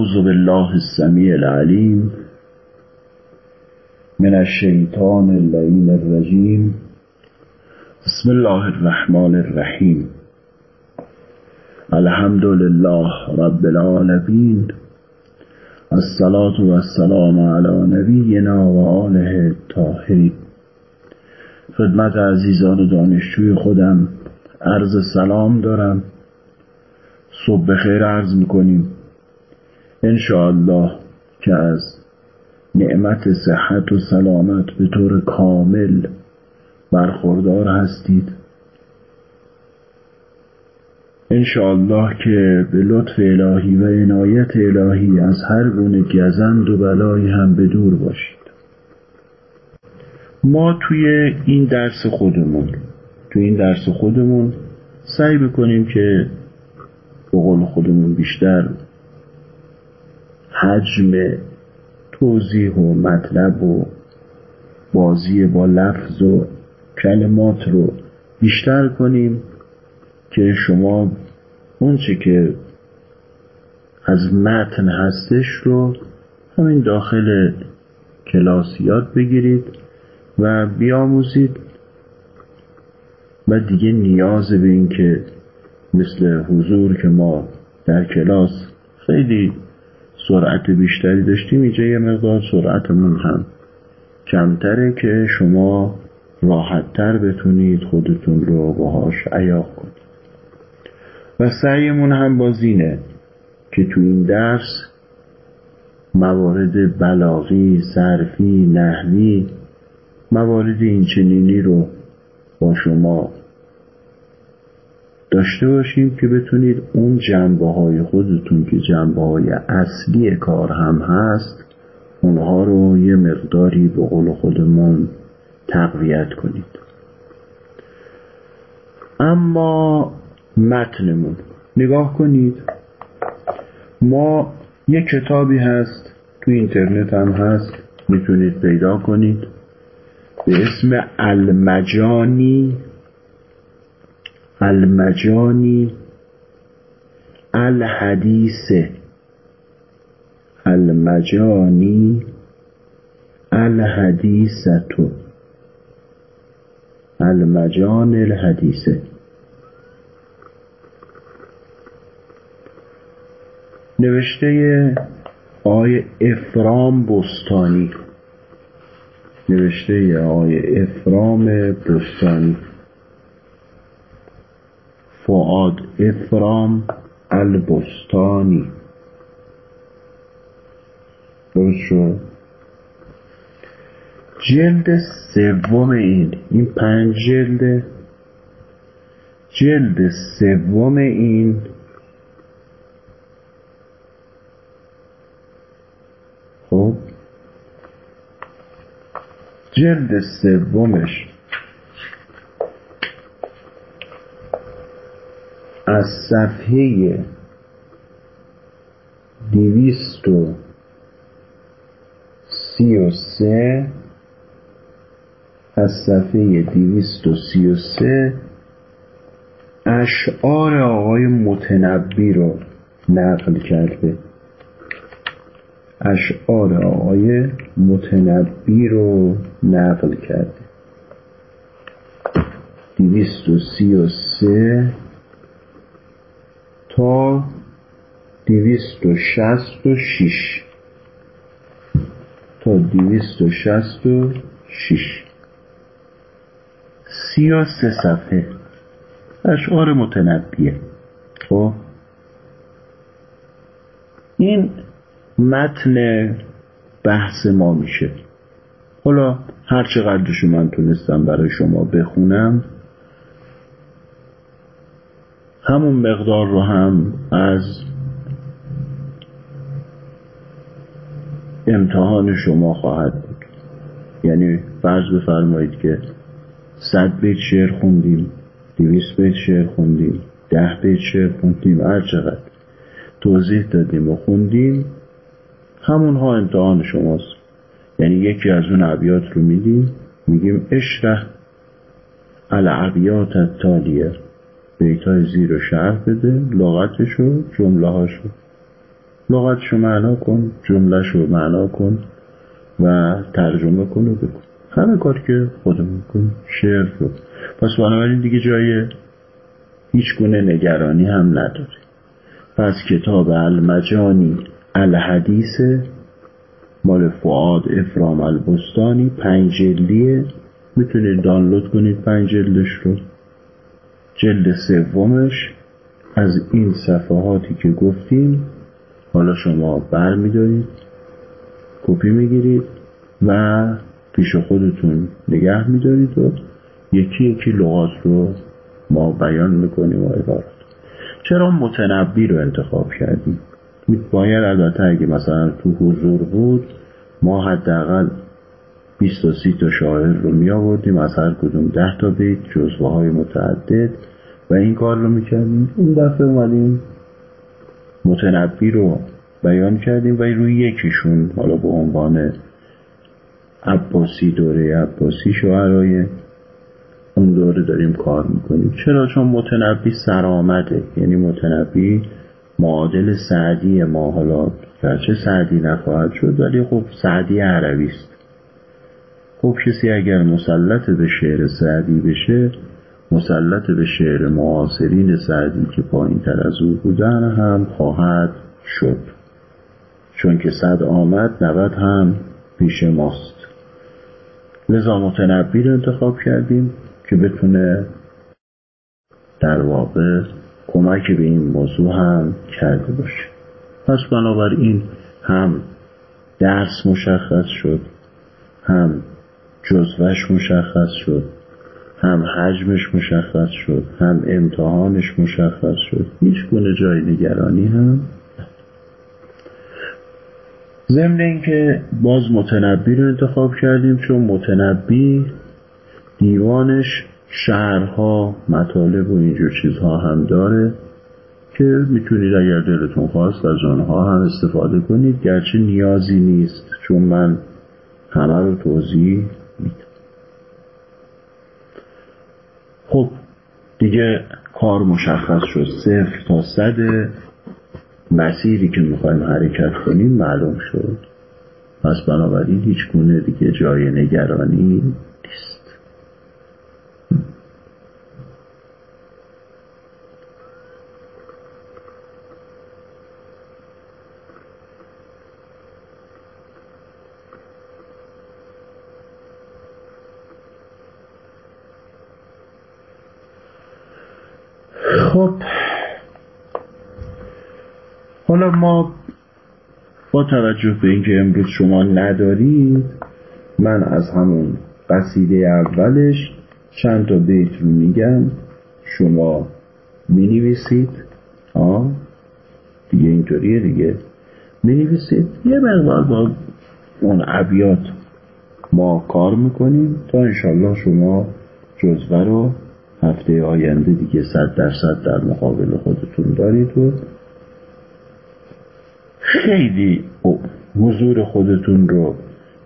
أعوذ بالله السميع العليم من الشيطان اللعين الرجيم بسم الله الرحمن الرحيم الحمد لله رب العالمين الصلاة والسلام على نبینا و آله الطاهرین. خدمت عزیزان دانشجوی خودم عرض سلام دارم. صبح بخیر عرض می‌کنیم. انشاءالله که از نعمت صحت و سلامت به طور کامل برخوردار هستید. انشاءالله که به لطف الهی و عنایت الهی از هر گونه گزند و بلایی هم به دور باشید. ما توی این درس خودمون توی این درس خودمون سعی بکنیم که به قول خودمون بیشتر حجم توضیح و مطلب و بازی با لفظ و کلمات رو بیشتر کنیم که شما اونچه که از متن هستش رو همین داخل کلاس یاد بگیرید و بیاموزید و دیگه نیاز به این که مثل حضور که ما در کلاس خیلی سرعت بیشتری داشتیم اینجا یه مقدار سرعتمون هم کمتره که شما راحتتر بتونید خودتون رو باهاش عیاق کنید. و سعیمون هم بازینه که تو این درس موارد بلاغی، صرفی، نحوی موارد اینچنینی رو با شما داشته باشیم که بتونید اون جنبه های خودتون که جنبه های اصلی کار هم هست اونها رو یه مقداری به قول خودمون تقویت کنید. اما متنمون. نگاه کنید. ما یه کتابی هست تو اینترنت هم هست می‌تونید پیدا کنید. به اسم المجانی المجانی الحدیث. المجانی الحدیثتو المجان الحدیثه نوشته آقای افرام بستانی. نوشته آقای افرام بستانی. فعاد افرام البستانی. درست شد؟ جلد سوم این. این پنج جلد. جلد سوم این. خب. جلد سومش. از صفحه دویست و سی و سه از صفحه دویست و سی و سه اشعار آقای متنبی رو نقل کرده. اشعار آقای متنبی رو نقل کرده. دویست و سی و سه تا دویست و شست و شیش تا دویست و شست و شیش سی و سه صفحه. اشعار متنبیه. خب؟ این متن بحث ما میشه. حالا هر چقدرشو من تونستم برای شما بخونم همون مقدار رو هم از امتحان شما خواهد بود. یعنی فرض بفرمایید که صد بیت شعر خوندیم دویست بیت شعر خوندیم ده بیت شعر خوندیم هر چقدر توضیح دادیم و خوندیم همونها امتحان شماست. یعنی یکی از اون عبیات رو میدیم میگیم اشرح العبیات التالیه. بیت های زیر رو شرح بده لغتش و جمله هاشو لغتشو معنا کن جملهشو معنا کن و ترجمه کن و بکن همه کار که خودمون کن شعر رو. پس بنابراین دیگه جای هیچ گونه نگرانی هم نداره. پس کتاب المجانی الحدیث مال فعاد افرام البستانی پنج جلدیه. می‌تونید دانلود کنید پنج جلدش رو. جلد سومش از این صفحاتی که گفتیم حالا شما بر میدارید کپی می‌گیرید و پیش خودتون نگه میدارید و یکی یکی لغات رو ما بیان می‌کنیم و عبارت. چرا متنبی رو انتخاب کردیم؟ باید البته اگه مثلا تو حضور بود ما حداقل 20 تا 30 تا شاعر رو می آوردیم از هر کدوم 10 تا بیت جزوه های متعدد و این کار رو می‌کردیم این دفعه اومدیم متنبی رو بیان کردیم و روی یکیشون حالا به عنوان عباسی دوره عباسی شعرهای اون دوره داریم کار می‌کنیم. چرا؟ چون متنبی سرآمده. یعنی متنبی معادل سعدی ما حالا. گرچه سعدی نخواهد شد ولی خب سعدی عربی است. خب کسی اگر مسلط به شعر سعدی بشه مسلط به شعر معاصرین سعدی که پایین تر از او بودن هم خواهد شد. چون که صد آمد نود هم پیش ماست. لذا متنبی رو انتخاب کردیم که بتونه در واقع کمک به این موضوع هم کرده باشه. پس بنابراین هم درس مشخص شد هم جزوش مشخص شد. هم حجمش مشخص شد هم امتحانش مشخص شد. هیچ گونه جای نگرانی هم ضمن اینکه باز متنبی رو انتخاب کردیم چون متنبی دیوانش شهرها مطالب و اینجور چیزها هم داره که می‌تونید اگر دلتون خواست از آنها هم استفاده کنید. گرچه نیازی نیست چون من همه رو توضیح میدم. خب دیگه کار مشخص شد. صفر تا صد مسیری که می‌خوایم حرکت کنیم معلوم شد. پس بنابراین هیچ گونه دیگه جای نگرانی نیست خب حالا ما با توجه به اینکه امروز شما ندارید من از همون قصیده اولش چند تا بیت رو میگم. شما می نویسید دیگه اینطوریه دیگه. می نویسید یه مقدار با اون ابیات ما کار می‌کنیم تا انشالله شما جزوه رو هفته آینده دیگه صد درصد در مقابل خودتون دارید. و خیلی حضور خودتون رو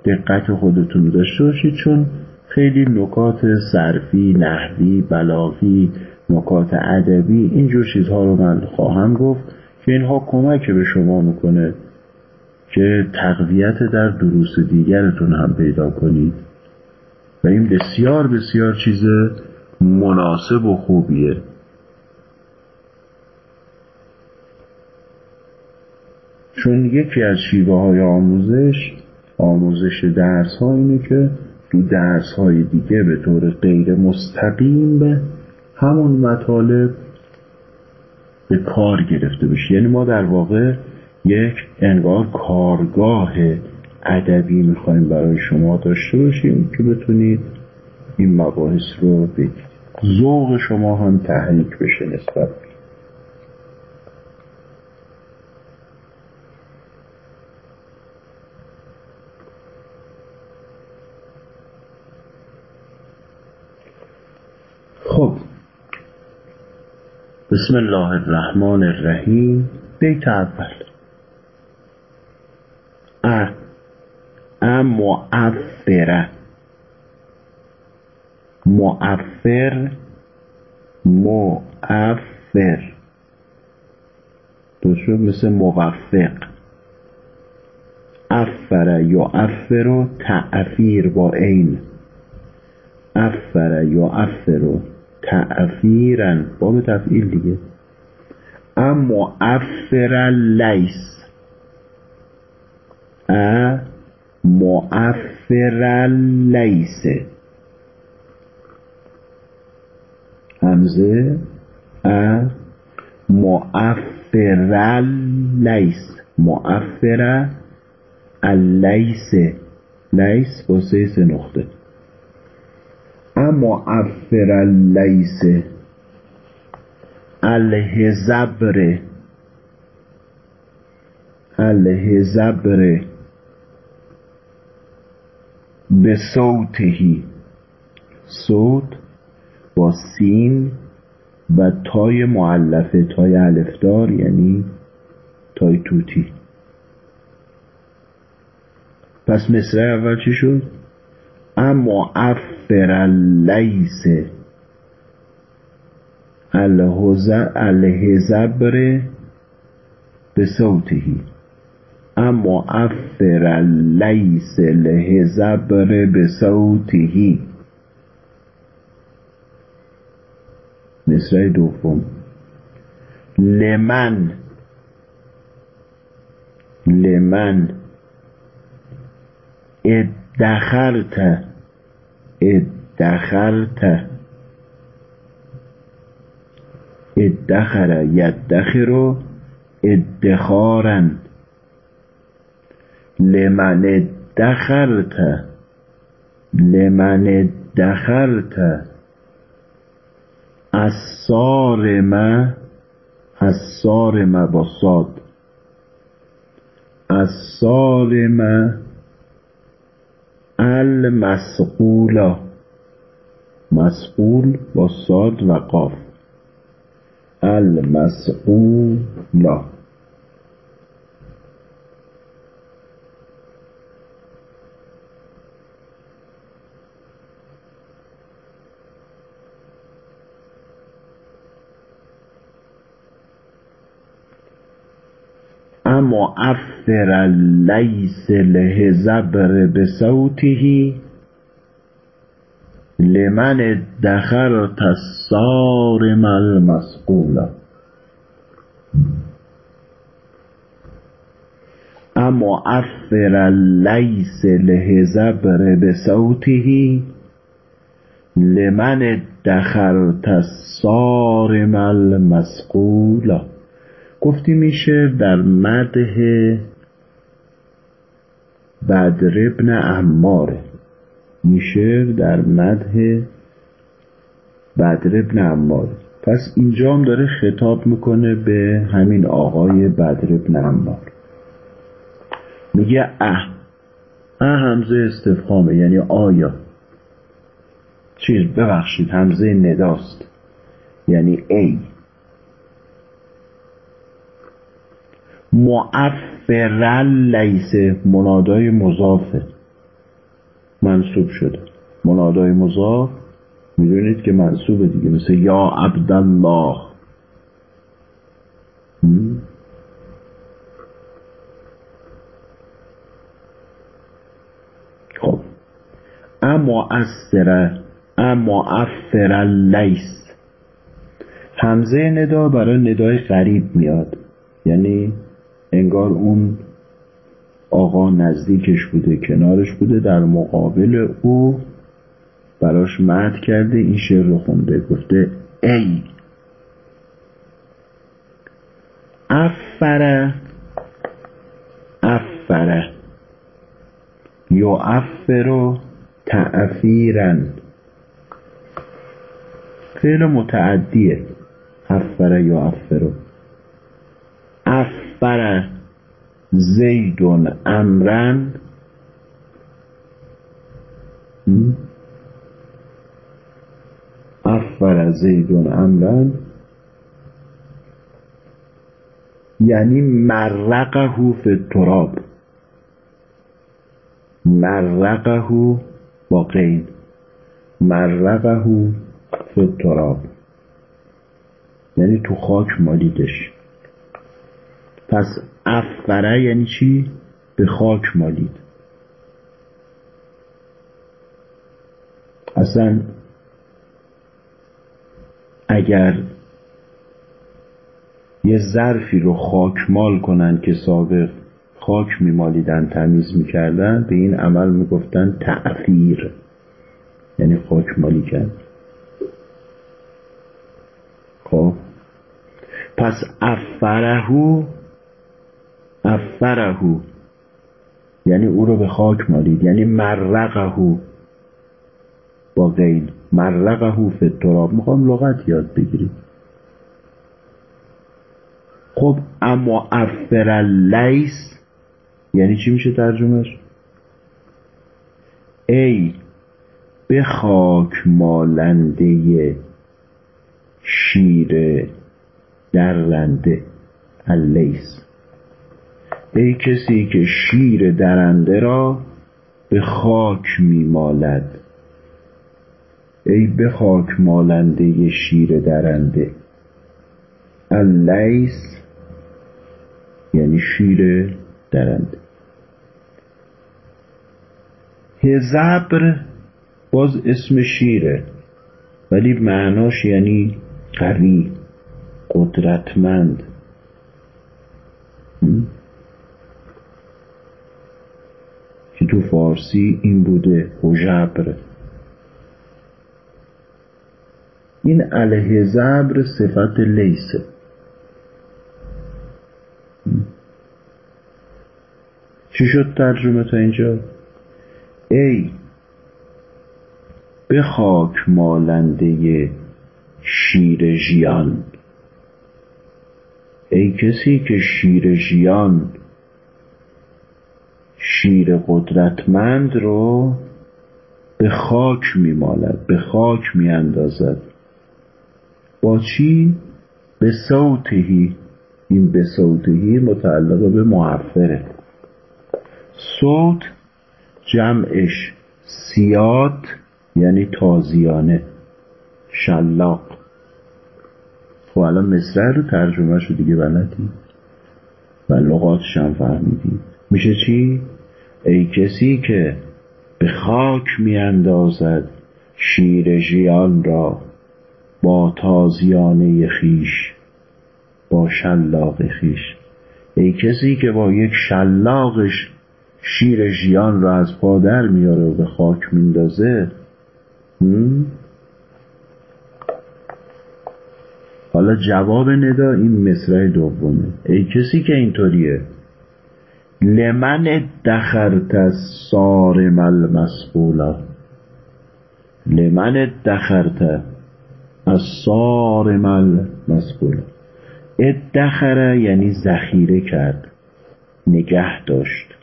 دقت خودتون داشته باشید چون خیلی نکات صرفی نحوی بلاغی نکات ادبی اینجور چیزها رو من خواهم گفت که اینها کمک به شما می‌کنه که تقویت در دروس دیگرتون هم پیدا کنید. و این بسیار بسیار چیز مناسب و خوبیه. چون یکی از شیوه های آموزش آموزش درس ها اینه که تو درس های دیگه به طور غیر مستقیم به همون مطالب به کار گرفته بشه یعنی ما در واقع یک انگار کارگاه ادبی می‌خوایم برای شما داشته باشیم که بتونید این مباحث رو بگید ذوق شما هم تحریک بشه نسبت خب بسم الله الرحمن الرحیم. بیت اول. ا ا معفره معفر. معفر. شد مثل موفق. افر یا افر تعفیر با عین. افر یا افر. تعفیرن باب تفعیل دیگه. اما افر لیس ا معفر لیس همزه؟ ا معفر لیس معفر اللیس لیس با سه نقطه. اما افر اللیس الهزبر. الهزبر. به صوتهی. صوت با سین و تای معلفه تای الفدار یعنی تای توتی. پس مصره اول چی شد؟ اما افر لیس الهزبر به صوتهی اما افر لیس الهزبر به صوتهی مصره دوم. لمن. لمن. ادخرت. ادخرت ادخر یدخر ادخارا. لمن ادخرت لمن ادخرت الصارم الصارم با صاد. الصارم المسقولا مسقول با صاد و قاف. المسقولا افر لیس له زبر به صوته لمن ادخرت الصارم المسقولا اما افر لیس له زبر به صوته لمن ادخرت الصارم المسقولا گفتی میشه در مده بدر ابن عمار. میشه در مده بدر ابن عمار. پس اینجا هم داره خطاب می‌کنه به همین آقای بدر ابن عمار. میگه اه اه همزه استفهامه یعنی آیا. چیز ببخشید همزه نداست یعنی ای. معفرل لیسه منادای مضافه منصوب شده. منادای مضاف. می‌دونید که منصوبه دیگه. مثل یا عبدالله. خب. اما اسره اما افر لیس همزه ندا برای ندای غریب میاد. یعنی انگار اون آقا نزدیکش بوده کنارش بوده در مقابل او براش مد کرده این شعر رو خونده گفته ای! افره افره یا افرو تعفیرن فعل متعدیه. افره یا افرو افر زیدون امرن افر زیدون امرن یعنی مرقه فی التراب. مرقه با قین. مرقه فی التراب. یعنی تو خاک مالیدش. پس افقره یعنی چی؟ به خاک مالید. اصلا اگر یه ظرفی رو خاک مال کنن که سابق خاک میمالیدن تمیز می‌کردن به این عمل می‌گفتن تعفیر یعنی خاک مالی کرد. خب. پس افرهو افرهو. یعنی او رو به خاک مالید. یعنی مرقهو. با غین مرقهو فی التراب. می‌خوام لغت یاد بگیریم. خب اما افر لیس یعنی چی میشه ترجمهش؟ ای به خاک مالنده شیر درنده اللیس. ای کسی که شیر درنده را به خاک میمالد. ای به خاک مالنده شیر درنده. اللیس یعنی شیر درنده. هزبر باز اسم شیره ولی معناش یعنی قوی قدرتمند که تو فارسی این بوده حجبر. این علیه زبر صفت لیسه چی شد ترجمه تا اینجا؟ ای به خاک مالنده شیر ژیان. ای کسی که شیر ژیان شیر قدرتمند رو به خاک میمالد به خاک میاندازد. با چی؟ به صوتهی. این به صوتهی متعلق به معفره صوت جمعش سیاد یعنی تازیانه. شلاق. خب الان مصرع رو ترجمه شو دیگه بلدی؟ و لغاتش هم فهمیدی. میشه چی؟ ای کسی که به خاک میاندازد شیر ژیان را با تازیانه خیش با شلاق خیش. ای کسی که با یک شلاقش شیر ژیان را از پادر میاره و به خاک میندازه. حالا جواب ندا این مصرع دومه. ای کسی که اینطوریه؟ لمن دخرت سارم المسئولا لمن دخرت از سارم المسئولا ادخره یعنی ذخیره کرد نگه داشت.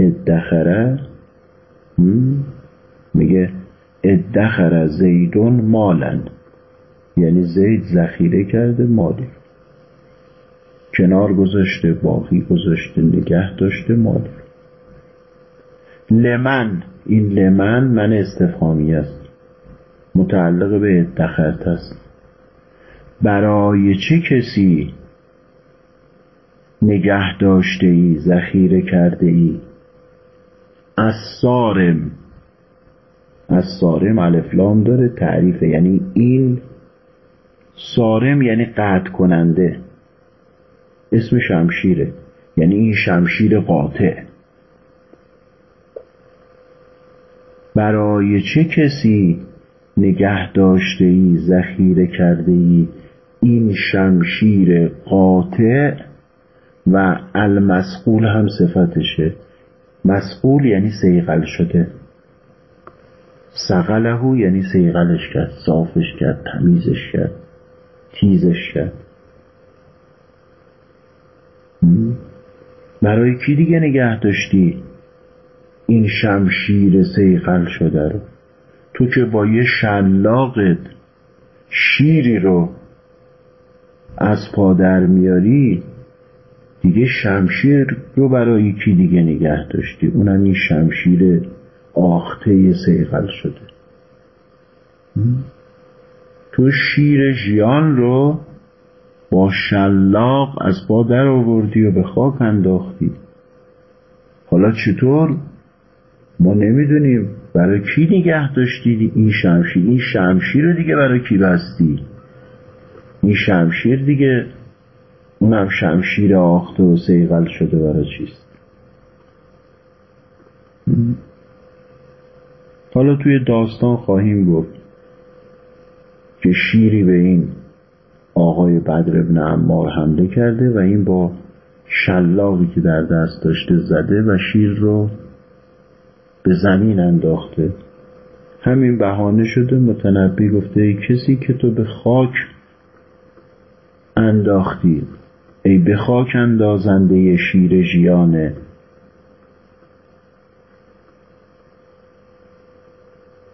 ادخره میگه ادخر زیدون مالن یعنی زید ذخیره کرده مالی. کنار گذاشته باقی گذاشته نگه داشته مالی لمن. این لمن من استفهامی است. متعلق به ادخرت است. برای چه کسی نگه داشته ای ذخیره کرده ای از سارم از سارم الفلام داره تعریفه. یعنی این سارم یعنی قطع کننده. اسم شمشیره. یعنی این شمشیر قاطع. برای چه کسی نگه داشته ای ذخیره کرده ای این شمشیر قاطع و المسقول هم صفتشه؟ مسقول یعنی سیغل شده. سقله یعنی سیغلش کرد صافش کرد تمیزش کرد تیزش کرد. برای کی دیگه نگه داشتی؟ این شمشیر سیقل شده رو. تو که با یه شلاقت شیری رو از پادر میاری دیگه شمشیر رو برای کی دیگه نگه داشتی؟ اونم این شمشیر آخته سیقل شده. تو شیر ژیان رو با شلاق از پا در آوردی و به خاک انداختی. حالا چطور؟ ما نمی‌دونیم. برای کی نگه داشتی این شمشیر این شمشیر رو دیگه برای کی بستی؟ این شمشیر دیگه اونم شمشیر آخته و سیغل شده برای چیست؟ حالا توی داستان خواهیم گفت که شیری به این آقای بدر ابن عمار حمله کرده و این با شلاقی که در دست داشته زده و شیر رو به زمین انداخته. همین بهانه شده. متنبی گفته ای کسی که تو به خاک انداختی ای به خاک اندازنده شیر ژیانه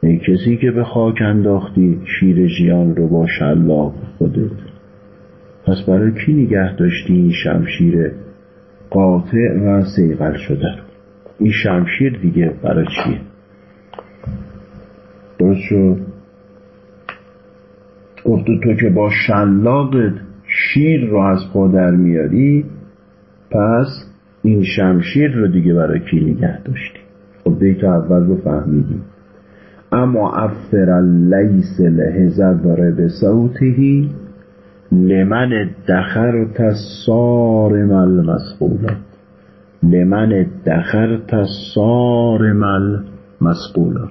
ای کسی که به خاک انداختی شیر ژیان رو با شلاق خودت. پس برای کی نگه داشتی این شمشیر قاطع و سیغل شده این شمشیر دیگه برای چیه؟ درست شد؟ گفته تو که با شلاقت شیر رو از در میاری پس این شمشیر رو دیگه برای کی نگه داشتی؟ خب بیت اول رو فهمیدیم. اما افر لیس لحزبر به صوتهی لمن دخرت صارم المسئولا لمن دخرت صارم المسئولا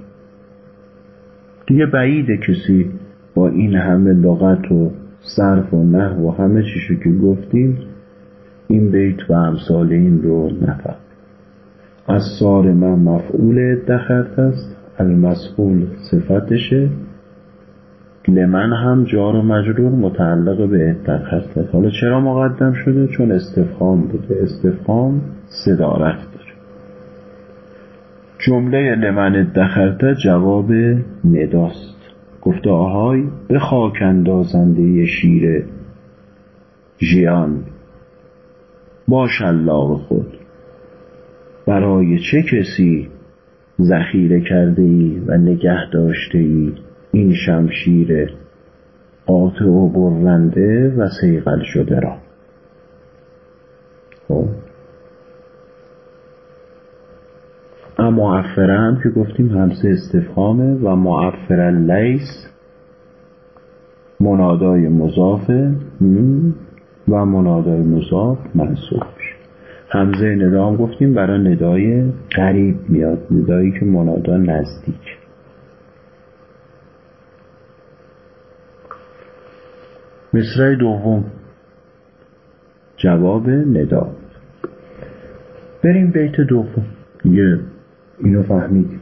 دیگه بعیده کسی با این همه لغت و صرف و نه و همه چیشو که گفتیم این بیت و امثال این رو نفهم. از صارم مفعول دخرت است المسئول صفتشه. لمن هم جار و مجرور متعلق به ادخرت حالا چرا مقدم شده؟ چون استفهام بوده استفهام صدارت داره. جمله لمن ادخرت جواب نداست. گفته آهای به خاک اندازنده شیر ژیان. با شلاق خود. برای چه کسی ذخیره کرده ای و نگه داشته ای این شمشیر قاطع و برنده و سیغل شده را. خب. اما هم که گفتیم همسه استفهامه و معفر لیس منادای مضافه و منادای مضاف منصوب. همزه ندام گفتیم برای ندای قریب میاد ندایی که منادا نزدیک. مصرع دوم. جواب ندا. بریم بیت دوم. یه اینو فهمیدیم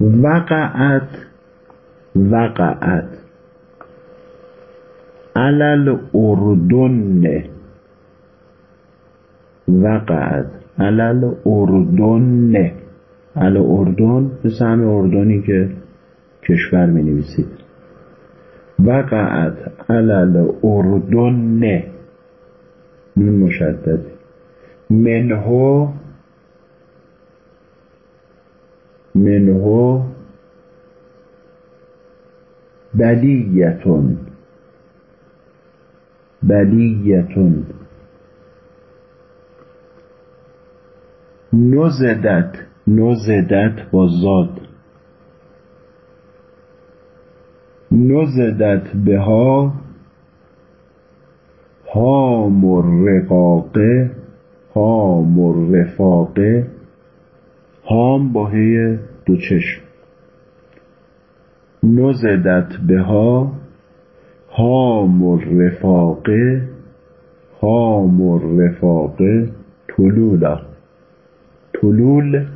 وقعت وقعت. علل اردن. وقعت. علل اردن. ال اردن مثل همه اردنی که کشور می نویسید وقعت. علل اردن. نون مشدد. منهو منهو بلیتون بلیتون نزدت نزدت با زاد نزدت به ها ها مرقاقه ها مرفاقه هام با هی دو چشم. نزدت به ها ها مرفاقه ها مرفاقه طلولا طلول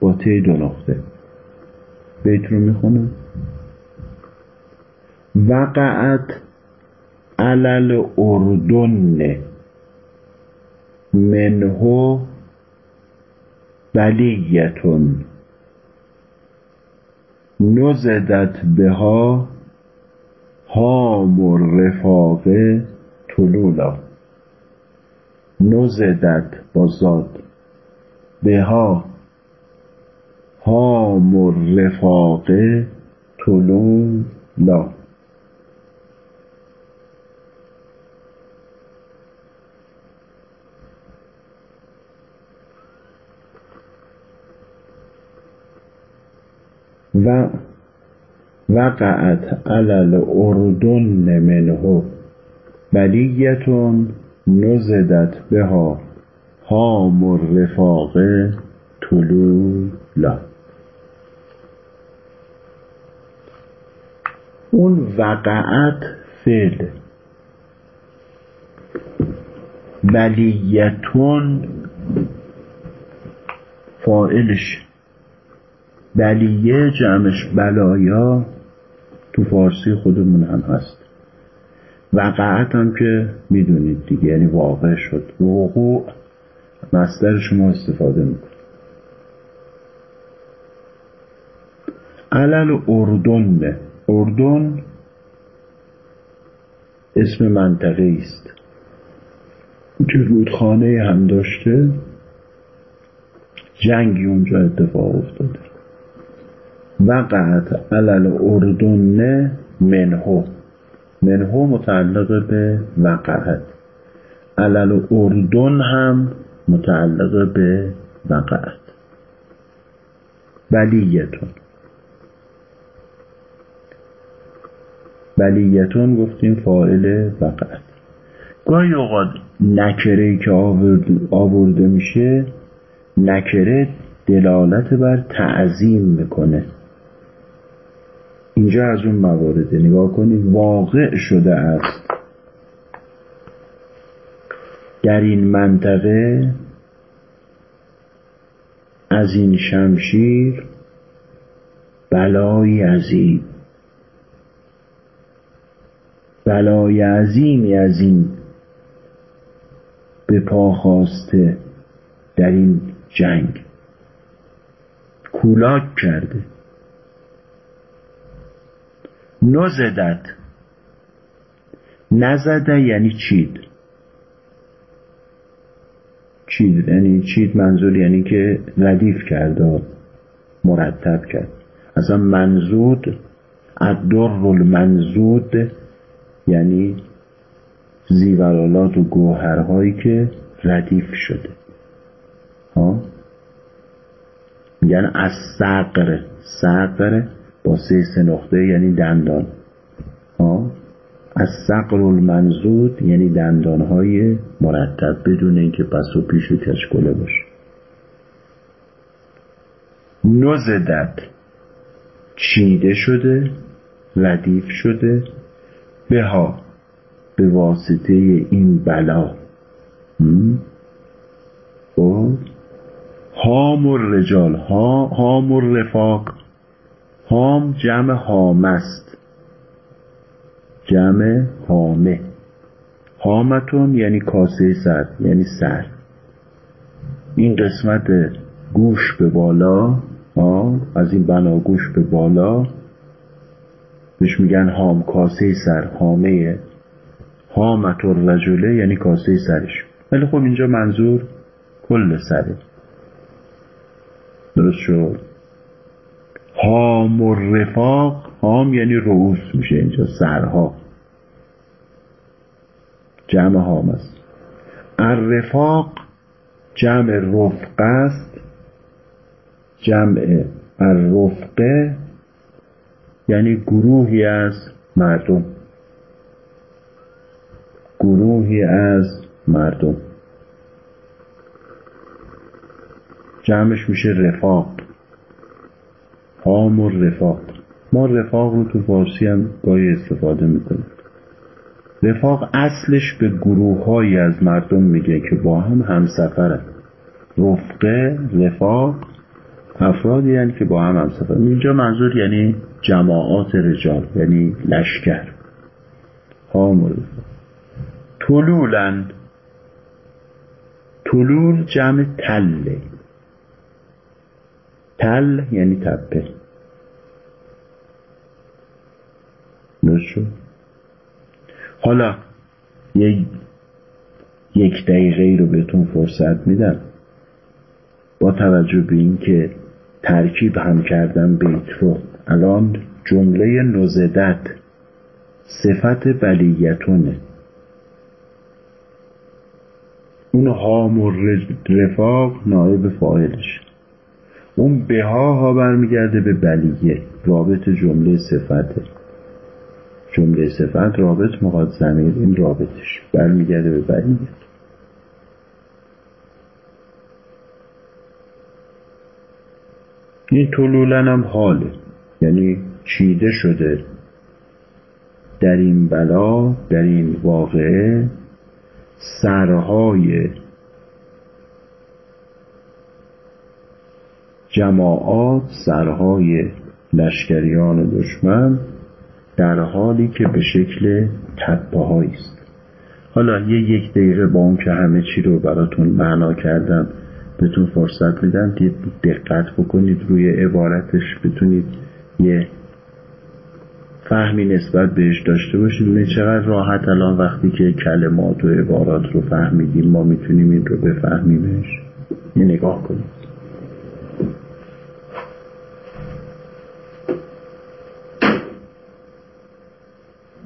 با تی دو نقطه. بیت رو می‌خونم. وقعت علل اردن منهو بلیتون نزدت بها هام رفاقه تلولا نزدت با زاد به ها هام و رفاقه تلولا و وقعت علل اردن منه بلیتون نزدت بها. هام الرفاق طلولا. اون وقعت فعل. بلیتون فائلش بلیه جمعش بلایا. تو فارسی خودمون هم هست. وقعت هم که می‌دونید دیگه یعنی واقع شد. وقوع مصدر شما استفاده می‌کنید علل اردن اردن اسم منطقه است که رودخانه هم داشته. جنگی اونجا اتفاق افتاده. وقعت علل اردن منهو. منهو متعلق به وقعت. علل اردن هم متعلق به وقعت. بلیتون. بلیتون گفتیم فاعل وقعت. گاهی اوقات نکره که آورده میشه نکره دلالت بر تعظیم می‌کنه. اینجا از اون موارد نگاه کنید واقع شده است. در این منطقه از این شمشیر بلای عظیم. بلای عظیمی از این به پا خواسته در این جنگ. کولاک کرده. نزدت. نزده یعنی چید. چید یعنی چید منظور یعنی که ردیف کرده مرتب کرد. اصلا منزود الدر المنزود یعنی زیورالات و گوهرهایی که ردیف شده. ها؟ یعنی از سقر سقر با سه سه نقطه یعنی دندان. از سقر المنزود یعنی دندانهای مرتب بدون اینکه پس و پیش و کشکله باشه. نزدت چیده شده ردیف شده. به ها به واسطه این بلا. خب؟ هام الرجال ها هام الرفاق. هام جمع هام است. جمع هامه هامتون یعنی کاسه سر یعنی سر این قسمت گوش به بالا از این بنا گوش به بالا. بهش میگن هام کاسه سر هامه هامت الرجله یعنی کاسه سرش. ولی خب اینجا منظور کل سره. درست شد؟ هام الرفاق هام یعنی رؤوس میشه اینجا سرها. جمع هام است. الرفاق جمع رفق است. جمع الرفقه یعنی گروهی از مردم. گروهی از مردم. جمعش میشه رفاق. هام و رفاق. ما رفاق رو تو فارسی هم گاهی استفاده می‌کنیم. رفاق اصلش به گروه از مردم میگه که با هم همسفرن. رفقه رفاق افرادی یعنی که با هم همسفر اینجا منظور یعنی جماعات رجال یعنی لشکر. هام و رفاق. طلولن. طلول جمع تله. تل یعنی تپه. شد؟ حالا یک یک دقیقه رو بهتون فرصت میدم. با توجه به اینکه ترکیب هم کردم بیت رو الان جمله نزدت صفت بلیتونه اون هام رفاق نایب فاعلش. اون بها ها برمیگرده به بلیه رابط جمله صفته جمله صفت رابط مقاد زمیر این رابطش برمیگرده به بلیه. این طلولن هم حاله یعنی چیده شده. در این بلا در این واقعه سرهای جماعات سرهای لشکریان دشمن در حالی که به شکل تپه است. حالا یه یک دقیقه با اون که همه چی رو براتون معنا کردم بهتون فرصت میدم دقت بکنید روی عبارتش بتونید یه فهمی نسبت بهش داشته باشید. نه چقدر راحت الان وقتی که کلمات و عبارات رو فهمیدیم ما می‌تونیم این رو بفهمیمش. یه نگاه کنید.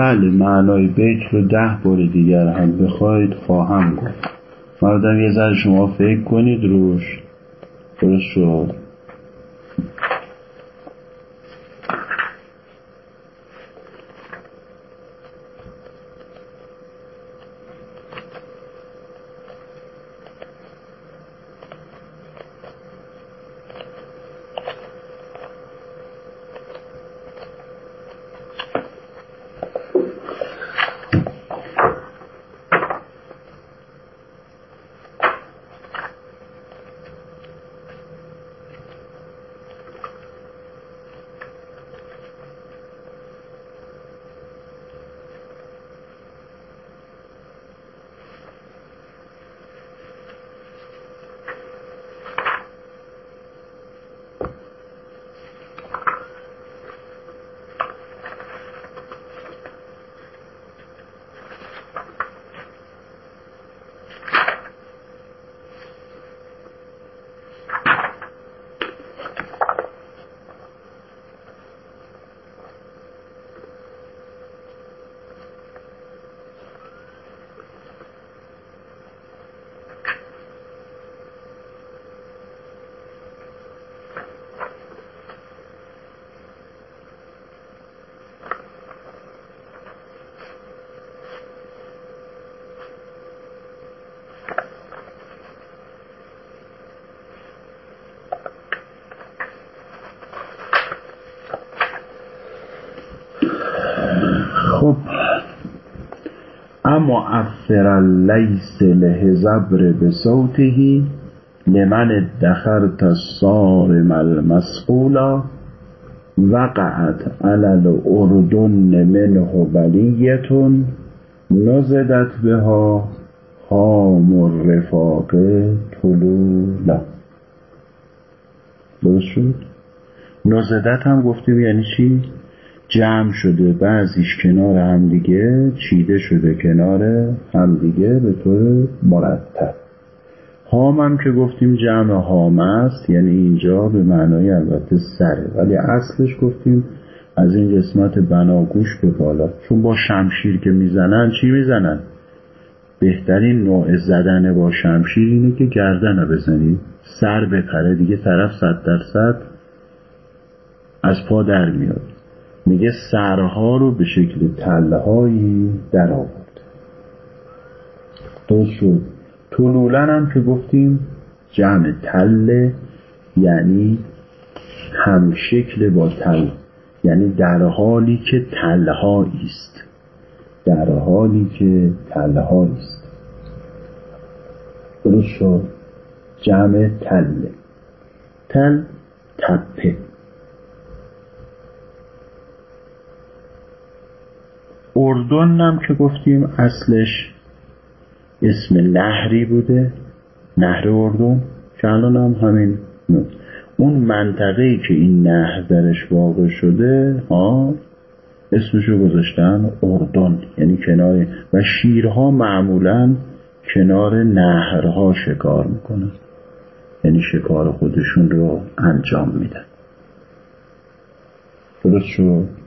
بله معنای بیت رو ده بار دیگر هم بخواید خواهم گفت. مردم یه ذره شما فکر کنید روش. درست شد؟ و معفر لیس لهزبر به صوتهی لمن ادخرت الصارم المسئولا وقعت علل اردن منه بلیتون نزدت بها هام الرفاق طلولا درست شد؟ نزدت هم گفتیم یعنی چی؟ جمع شده بعضیش کنار همدیگه چیده شده کنار همدیگه به طور مرتب. هام هم که گفتیم جمع هام است یعنی اینجا به معنای البته سره ولی اصلش گفتیم از این قسمت بناگوش به بالا. چون با شمشیر که می‌زنن چی می‌زنن؟ بهترین نوع زدن با شمشیر اینه که گردن رو بزنی سر بپره دیگه طرف صد درصد از پا در میاد. میگه سرها رو به شکل تله هایی در آورد شد طلولن هم که گفتیم جمع تله یعنی هم شکل با تل یعنی در حالی که تلهایی است. در حالی که تلهایی است. درست شد. جمع تله تل تپه. اردن هم که گفتیم اصلش اسم نهری بوده نهر اردن که الان هم همین اون منطقه ای که این نهر درش واقع شده ها اسمشو گذاشتن اردن یعنی کنار و شیرها معمولا کنار نهرها شکار می‌کنن یعنی شکار خودشون رو انجام میدن. درست شد؟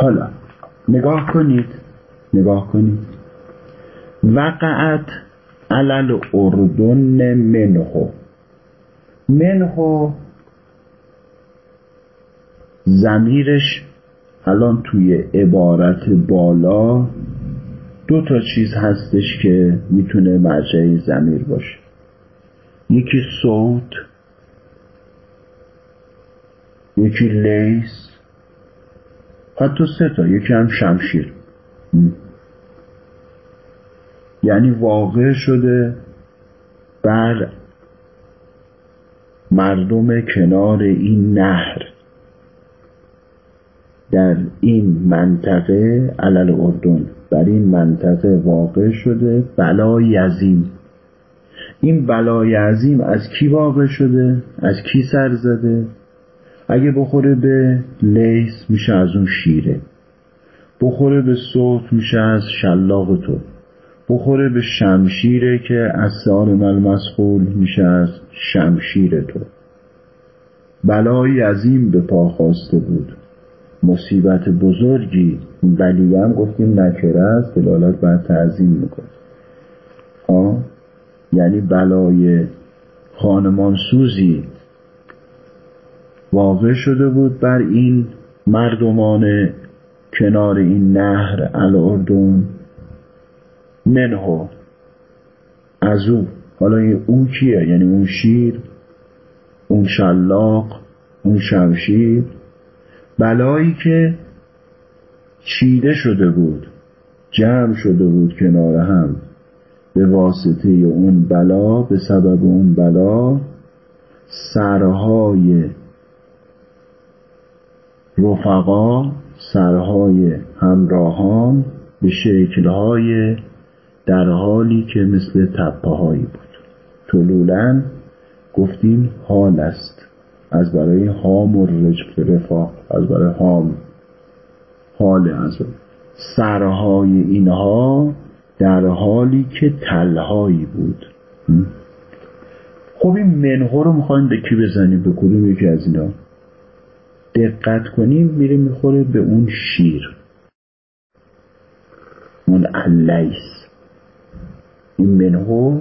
حالا نگاه کنید نگاه کنید. وقعت علل اردن منهو منهو زمیرش الان توی عبارت بالا دو تا چیز هستش که می‌تونه مرجع زمیر باشه. یکی صوت یکی لیس. حتی سه تا یکی هم شمشیر یعنی واقع شده بر مردم کنار این نهر در این منطقه علل اردن بر این منطقه واقع شده بلای عظیم این بلای عظیم از کی واقع شده؟ از کی سر زده؟ اگه بخوره به لیس میشه از اون شیره. بخوره به صوت میشه از شلاق تو. بخوره به شمشیره که از سالم المسخول میشه از شمشیر تو. بلایی عظیم به پا خواسته بود. مصیبت بزرگی ولی هم گفتیم نکره است دلالت بر تعظیم می‌کنه. آه؟ یعنی بلای خانمان سوزی واقع شده بود بر این مردمان کنار این نهر الاردن منهو از او. حالا اون کیه؟ یعنی اون شیر اون شلاق اون شمشیر. بلایی که چیده شده بود جمع شده بود کنار هم. به واسطه اون بلا به سبب اون بلا سرهای رفقا سرهای همراهان به شکلهای در حالی که مثل تپه هایی بود. طلولا گفتیم حال است. از برای هام و رجف رفاق از برای هام. حال از سرهای اینها در حالی که تلهایی بود. خب این منها رو می‌خوایم به کی بزنیم؟ به کدوم یکی از اینا؟ دقت کنیم میره می‌خوره به اون شیر. اون علیس این منهو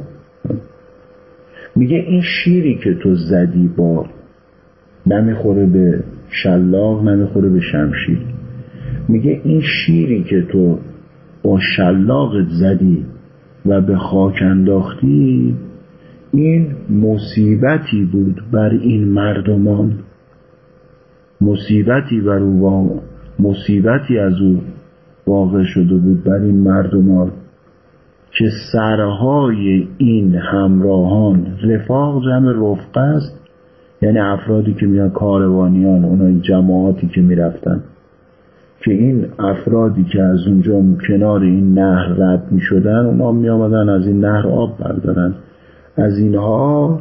میگه این شیری که تو زدی با نمی‌خوره به شلاق نمی‌خوره به شمشیر. میگه این شیری که تو با شلاقت زدی و به خاک انداختی این مصیبتی بود بر این مردمان. مصیبتی بر او مصیبتی از او واقع شده بود بر این مردمان که سرهای این همراهان رفاق جمع رفقه است یعنی افرادی که میان کاروانیان اونای جماعاتی که می‌رفتن. که این افرادی که از اونجا کنار این نهر رد می شدن اونا می آمدن از این نهر آب بردارن. از اینها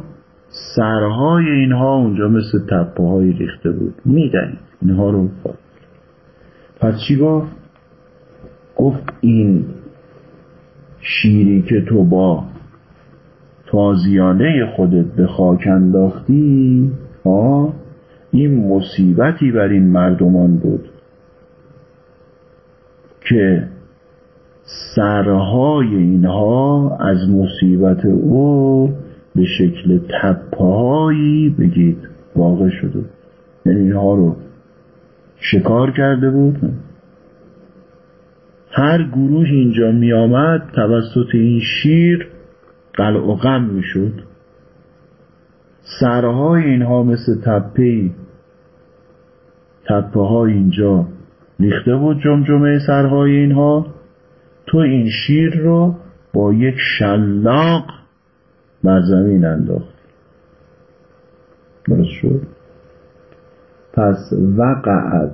سرهای اینها اونجا مثل تپه های ریخته بود. میدنید اینها رو پس چی گفت؟ گفت این شیری که تو با تازیانه خودت به خاک انداختی ها این مصیبتی بر این مردمان بود که سرهای اینها از مصیبت او به شکل تپهایی بگید واقع شده یعنی اینها رو شکار کرده بود. هر گروه اینجا می آمد توسط این شیر قلع و غم می شد سرهای اینها مثل تپه تپه های اینجا ریخته بود جمجمه سرهای اینها. تو این شیر رو با یک شلاق بر زمین انداخت. درست شد. پس وقعت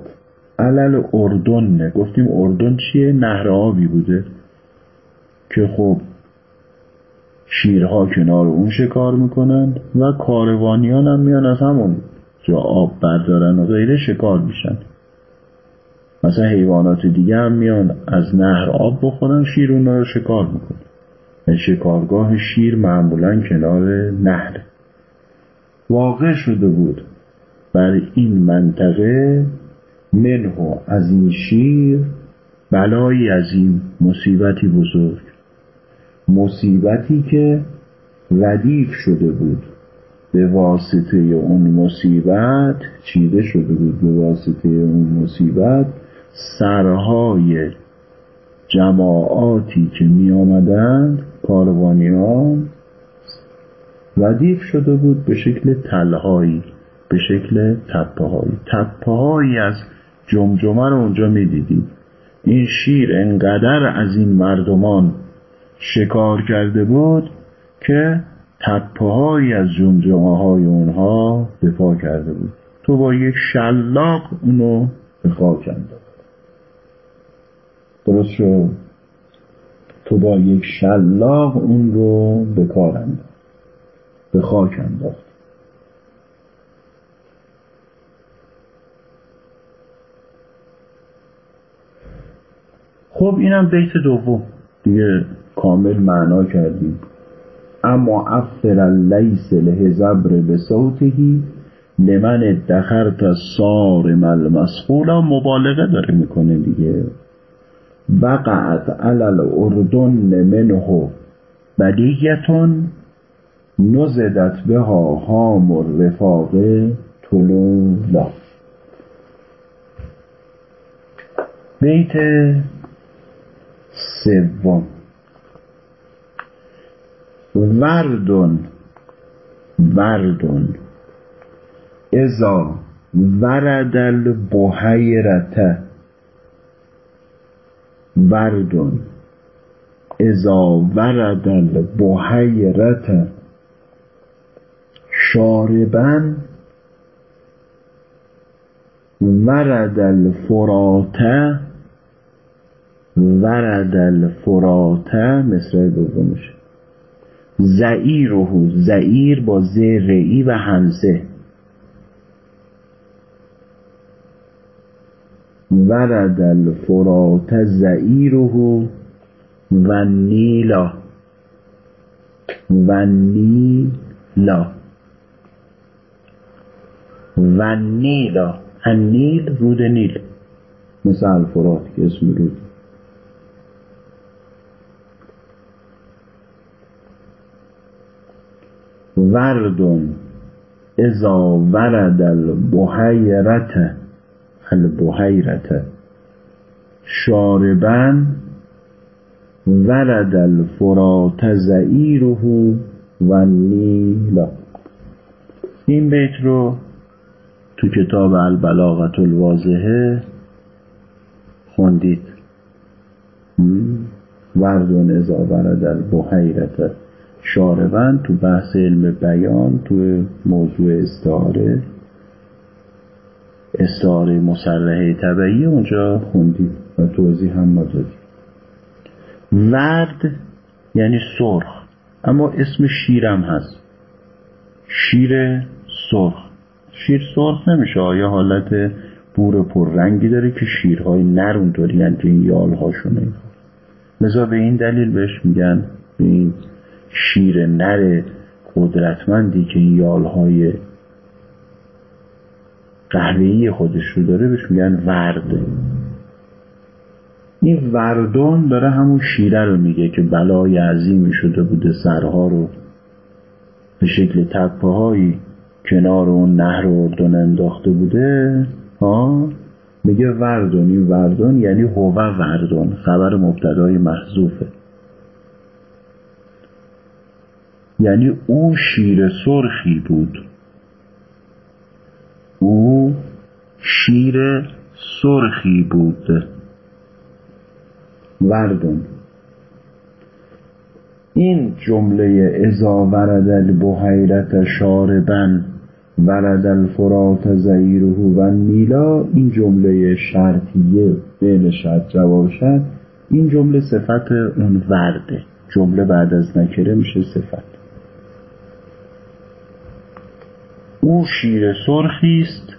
علل اردن گفتیم اردن چیه؟ نهر آبی بوده. که خب شیرها کنار اون شکار می‌کنن و کاروانیان هم میان از همون جا آب بردارن و غیره شکار میشن. مثلا حیوانات دیگه هم میان از نهر آب بخورن شیر اونا رو شکار می‌کنن. شکارگاه شیر معمولا کنار نهر. واقع شده بود. بر این منطقه منهو از این شیر بلایی این مصیبتی بزرگ. مصیبتی که ردیف شده بود. به واسطه اون مصیبت چیده شده بود. به واسطه اون مصیبت سرهای جماعاتی که می آمدند کاروانیان ردیف شده بود به شکل تلهایی به شکل تپه هایی تپه هایی از جمجمه رو اونجا می دیدید این شیر انقدر از این مردمان شکار کرده بود که تپه های از جمجمه های اونها دفاع کرده بود. تو با یک شلاق اونو به خاک انداخت درست شد تو با یک شلاق اون رو به کار انداخت. به خاک انداخت. خب اینم بیت دوم. دیگه کامل معنا کردیم. اما افر لیس لهزبر به صوتهی لمن ادخرت صارم المسخولا مبالغه داره می‌کنه دیگه. وقعت علل اردن منه بدیتون نزدت به ها هام الرفاق طلولا بیت سوم. وردن وردن. ازا ورد البحیرته وردن ازا ورد البحیرته شاربن ورد الفراته ورد الفراته مصرع دومش. زعیره زعیر با زرعی و همزه. ورد الفرات زعیره و نیلا و نیلا و نیلا النیل رود نیل. مثل الفرات که اسم رود. وردون ازا ورد البحیرت البحیرت شاربن ورد الفرات زعیره و نیلا این بیت رو تو کتاب البلاغت الواضحه خوندید. وردون ازا ورد البحیرت. شاربن تو بحث علم بیان تو موضوع استعاره استعاره مسلحه طبعی اونجا خوندید و توضیح هم ما دادیم. ورد یعنی سرخ اما اسم شیرم هست. شیر سرخ. شیر سرخ نمیشه آیا حالت بور پررنگی داره که شیرهای نر اونطوری یعنی که این به این دلیل بهش میگن به این شیر نر قدرتمندی که این یالهای قهوه‌ای خودش رو داره بهش میگن ورد این وردان داره همون شیره رو میگه که بلای عظیمی شده بوده سرها رو به شکل تپه هایی کنار اون نهر اردن انداخته بوده. ها؟ میگه وردون. این وردون یعنی هو وردون. خبر مبتدای محذوفه. یعنی او شیر سرخی بود. او شیر سرخی بود وردون این جمله ازا ورد البحیرت شاربن ورد الفرات زیره و نیلا این جمله شرطیه بین شرط جواب شد این جمله صفت اون ورده. جمله بعد از نکره میشه صفت. او شیر سرخی است.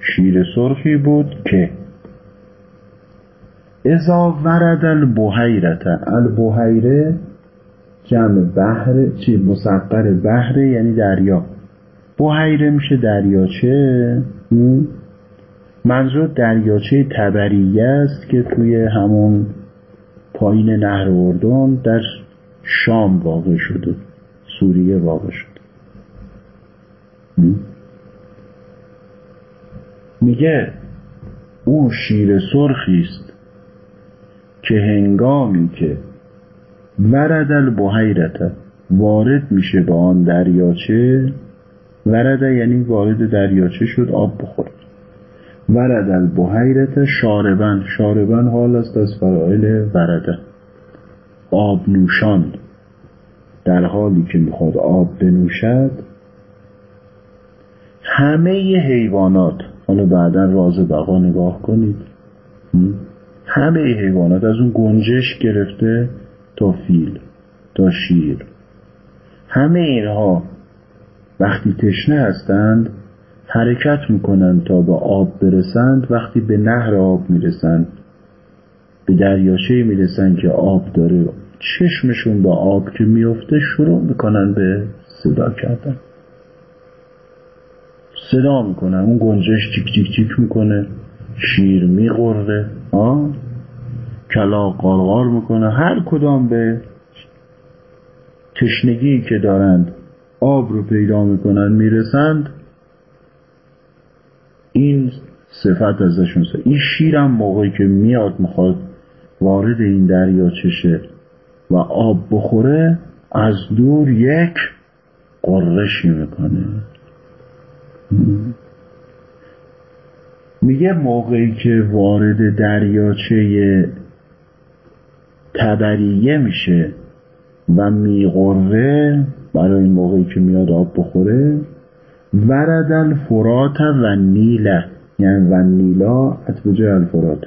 شیر سرخی بود که ازا ورد البحیرت البحیره جمع بحر چی؟ مسقر بحره یعنی دریا. بحیره میشه دریاچه. منظور دریاچه تبریه است که توی همون پایین نهر اردن در شام واقع شده سوریه واقع شده. میگه او شیر سرخی است که هنگامی که ورد البحیرت وارد میشه به آن دریاچه ورد یعنی وارد دریاچه شد آب بخورد. ورد البحیرت شاربن شاربن حال است از فرائل ورده آب نوشان در حالی که می‌خواد آب بنوشد همه حیوانات حالا بعدا راز بقا نگاه کنید. همه حیوانات از اون گنجش گرفته تا فیل تا شیر. همه اینها وقتی تشنه هستند حرکت می‌کنند تا به آب برسند. وقتی به نهر آب می‌رسند به دریاچه می‌رسند که آب داره چشمشون به آب که میفته شروع می‌کنن به صدا کردن. صدا می‌کنن اون گنجش چیک چیک چیک می‌کنه. شیر میقره آه کلا قارقار می‌کنه. هر کدام به تشنگی که دارند آب رو پیدا می‌کنن می‌رسند این صفت ازشون سه. این شیرم موقعی که میاد می‌خواد وارد این دریا چشه و آب بخوره از دور یک قرشی می‌کنه. میگه موقعی که وارد دریاچه تبریه میشه و میغره برای این موقعی که میاد آب بخوره ورد الفرات و نیله یعنی و نیلا اتبجه الفرات.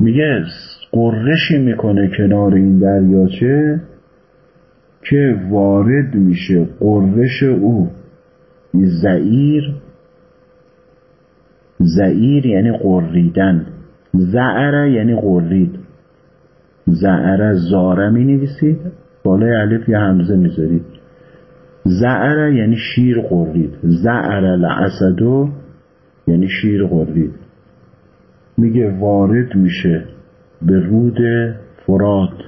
میگه قرشی می‌کنه کنار این دریاچه که وارد میشه قرش او. زعیر زعیر یعنی قریدن زعره یعنی قرید زعره زاره می نویسید. بالای الف یه همزه می‌ذارید زعره یعنی شیر قرید زعره لعصدو یعنی شیر قرید میگه وارد میشه به رود فرات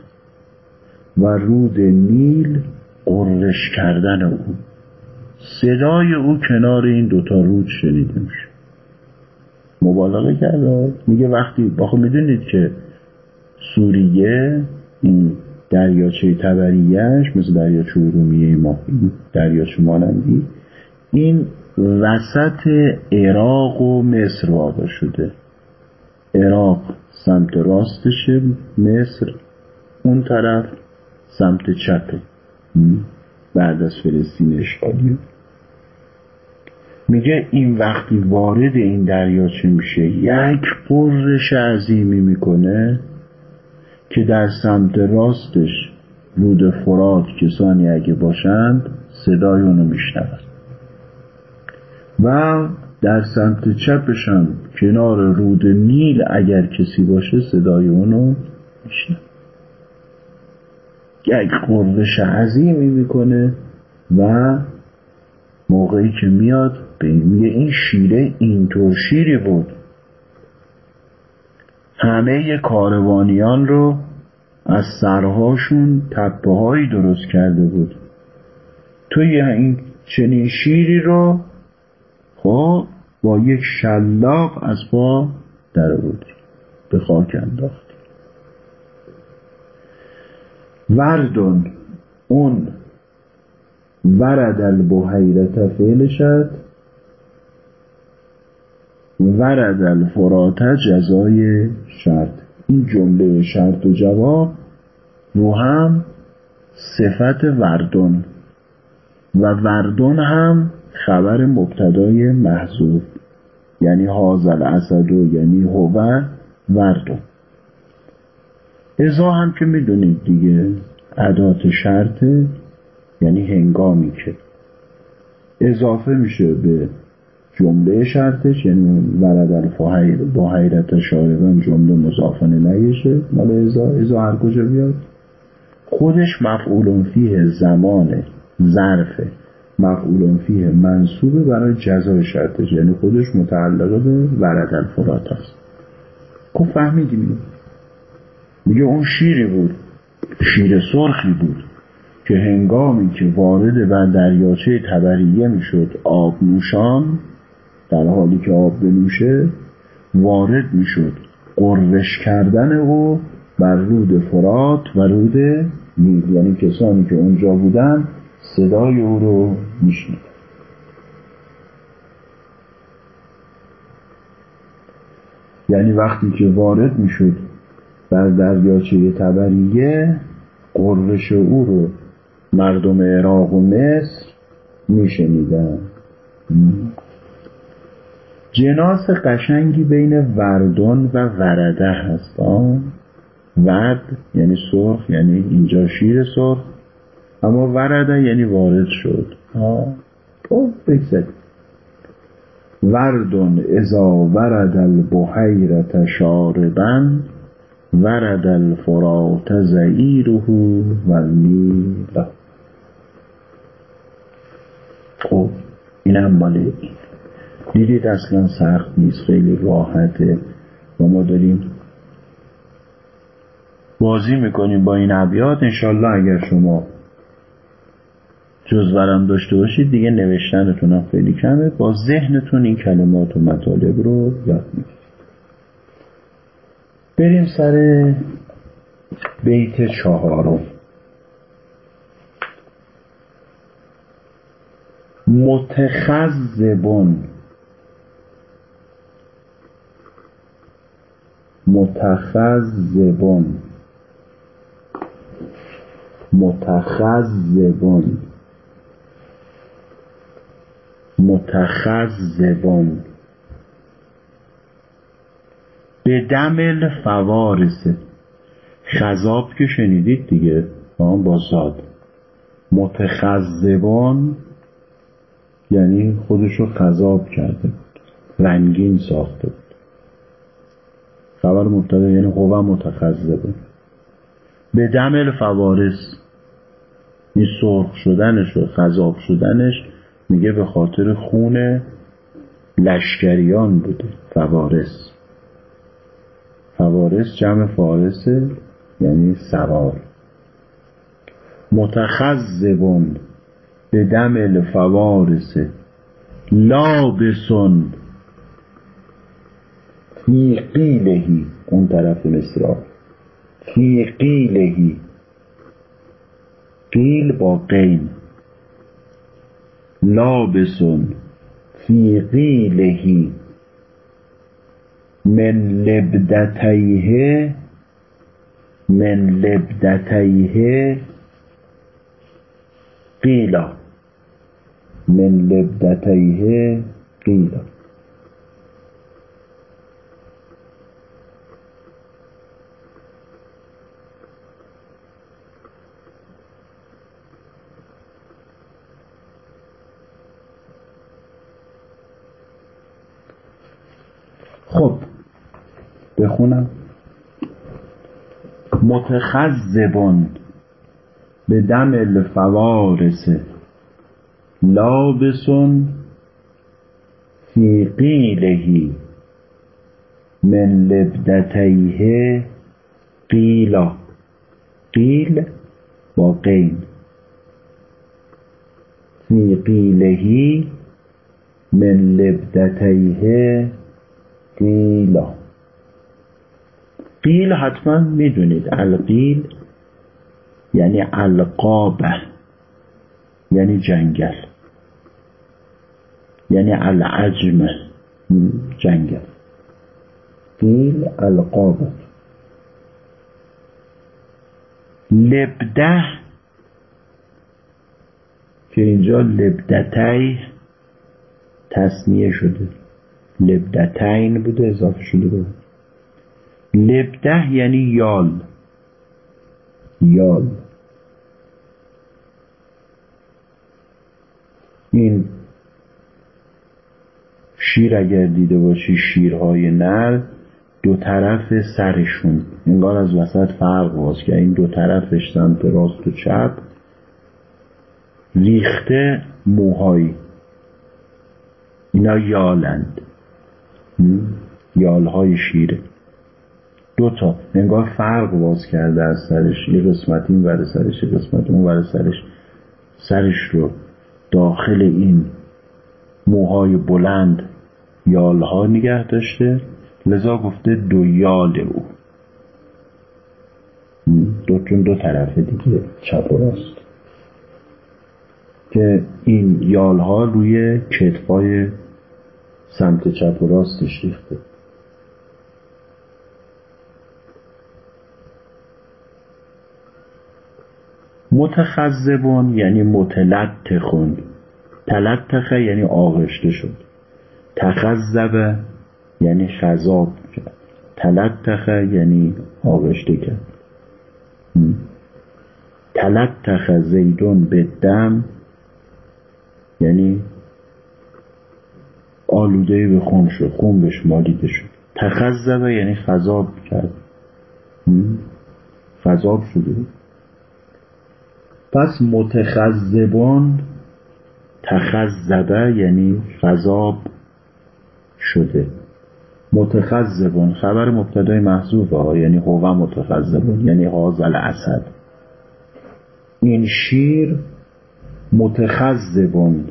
و رود نیل قرش کردن او. صدای او کنار این دوتا رود شنیده میشه. مبالغه کرده. میگه وقتی باخو می‌دونید که سوریه این دریاچه تبریش مثل دریاچه ارومیه ما دریاچه مانندی این وسط عراق و مصر واقع شده. عراق سمت راستشه مصر اون طرف سمت چپه بعد از فلسطین اشغالی میگه این وقتی وارد این دریاچه میشه یک قررش عظیمی می‌کنه که در سمت راستش رود فرات کسانی اگه باشند صدای اونو میشنوند. و در سمت چپشم کنار رود نیل اگر کسی باشه صدای اونو میشنوه یک قررش عظیمی می‌کنه و موقعی که میاد به میگه این شیره اینطور شیری بود. همه کاروانیان رو از سرهاشون تپه درست کرده بود. تو این چنین شیری رو خب با یک شلاق از پا در بودی به خاک انداختی وردون اون ورد البحیرت فعل شد ورد الفرات جزای شرط. این جمله شرط و جواب رو هم صفت وردون و وردون هم خبر مبتدای محضوب یعنی حاضر اسدو یعنی هو وردون ازا هم که می‌دونید دیگه عدات شرطه یعنی هنگامی که اضافه میشه به جمله شرطش یعنی ورد الفاهیر با حیرت شاربان جمله مضافن نیشه مال ازا ازا هر کجا بیاد. خودش مفعول فیه زمان ظرف مفعول فیه منصوبه برای جزای شرطش یعنی خودش متعلق به ورد الفرات است. خب فهمیدیم میگه اون شیری بود شیر سرخی بود که هنگامی که وارد بر دریاچه تبریه می‌شد آب نوشان در حالی که آب بنوشه وارد می‌شد قررش کردن او بر رود فرات و رود نیل. یعنی کسانی که اونجا بودن صدای او رو میشنید. یعنی وقتی که وارد می‌شد بر دریاچه تبریه قررش او رو مردم عراق و مصر میشنیدن. جناس قشنگی بین وردان و ورده هست ورد یعنی سرخ یعنی اینجا شیر سرخ اما ورده یعنی وارد شد. بگذارید. وردون ازا ورد البحیرت شاربن ورد الفرات زعیره و النیل خب اینم مال این. دیدید اصلا سخت نیست خیلی راحته و ما داریم بازی می‌کنیم با این ابیات. انشالله اگر شما جزورم داشته باشید دیگه نوشتنتون خیلی کمه. با ذهنتون این کلمات و مطالب رو یاد می‌گیرید. بریم سر بیت چهارم. متخذبون. متخذبون. متخذبون. متخذبون. به دم الفوارسه خذاب که شنیدید دیگه با زاد متخذبان یعنی خودشو خذاب کرده رنگین ساخته بود. خبر مبتدا یعنی هو متخذبه. به دم الفوارس. این سرخ شدنش و خذاب شدنش میگه به خاطر خون لشکریان بوده. فوارس. فوارس جمع فارسه یعنی سوار. متخذبون به دم الفوارس لابسون. فی قیلهی اون طرف مصرا فی قیلهی قیل با قین. لابسون. فی قیلهی من لبدتیه من لبدتیه. قیلا من لبدتیه قیلا خب بخونم. متخذبون به دم الفوارس لابسون فی قیلهی من لبدتیه قیلا. قیل با قین. فی قیلهی من لبدتیه قیلا. قیل حتما می‌دونید. القیل یعنی القابه یعنی جنگل. یعنی العجم. جنگل. قیل القابه لبده. که اینجا لبدتی تصنیه شده. لبدتین بوده اضافه شده بود. لبده یعنی یال. یال. این شیر اگر دیده باشی شیرهای نر دو طرف سرشون. انگار از وسط فرق باز که این دو طرفش سمت راست و چپ ریخته موهایی اینا یالند. یالهای شیره. دو تا. انگار فرق باز کرده از سرش. یه قسمت این ور سرش یه قسمت اون ور سرش. سرش رو داخل این موهای بلند یالها نگه داشته. لذا گفته دو یال او. دو چون دو طرفه دیگه چپ راست. که این یالها روی کتفای سمت چپ و راستش ریخته. متخذبون یعنی متلتخون تلتخه یعنی آغشته شد. تخذبه یعنی خذاب کرد تلتخه یعنی آغشته کرد. تلتخ زیدون به دم یعنی آلوده به خون شد خون بهش مالیده شد. تخذبه یعنی خذاب کرد. خذاب شده پس متخذبان تخذبه یعنی خذاب شده. متخذبون خبر مبتدای محذوف ها یعنی هو متخذبون یعنی هازل اسد این شیر متخذبون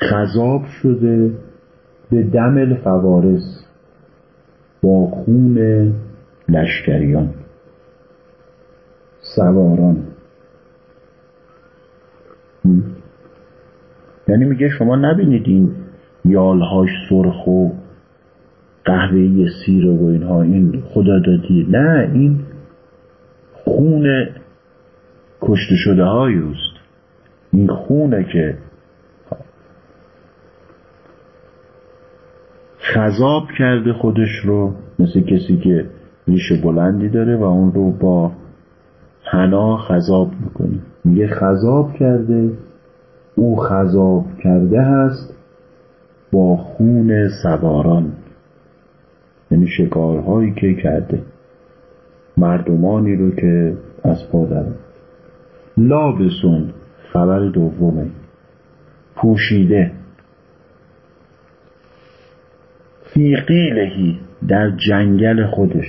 خذاب شده به دم الفوارس با خون لشکریان. سواران. یعنی میگه شما نبینید این یالهاش سرخ و قهوه‌ای سیر و اینها این خدا دادی. نه این خون کشته شده هایوست این خونه که خذاب کرده خودش رو مثل کسی که ریش بلندی داره و اون رو با حنا خذاب می‌کنه میگه خذاب کرده او خذاب کرده هست با خون سواران. یعنی شکارهایی که کرده. مردمانی رو که از پا داره لابسون خبر دومه. پوشیده. فی قیلهی در جنگل خودش.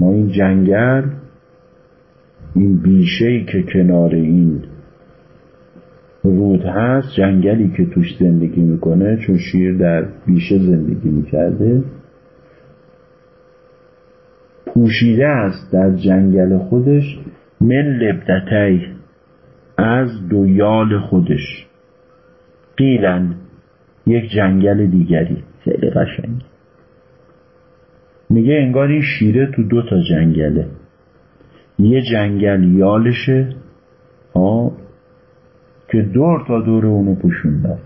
ما این جنگل این بیشه که کنار این رود هست جنگلی که توش زندگی می‌کنه چون شیر در بیشه زندگی می‌کرده پوشیده است در جنگل خودش من لبدتی از دو یال خودش. قیلن یک جنگل دیگری. خیلی قشنگ. میگه انگار این شیره تو دو تا جنگله. یه جنگل یالشه ها که دور تا دور اونو پوشوندن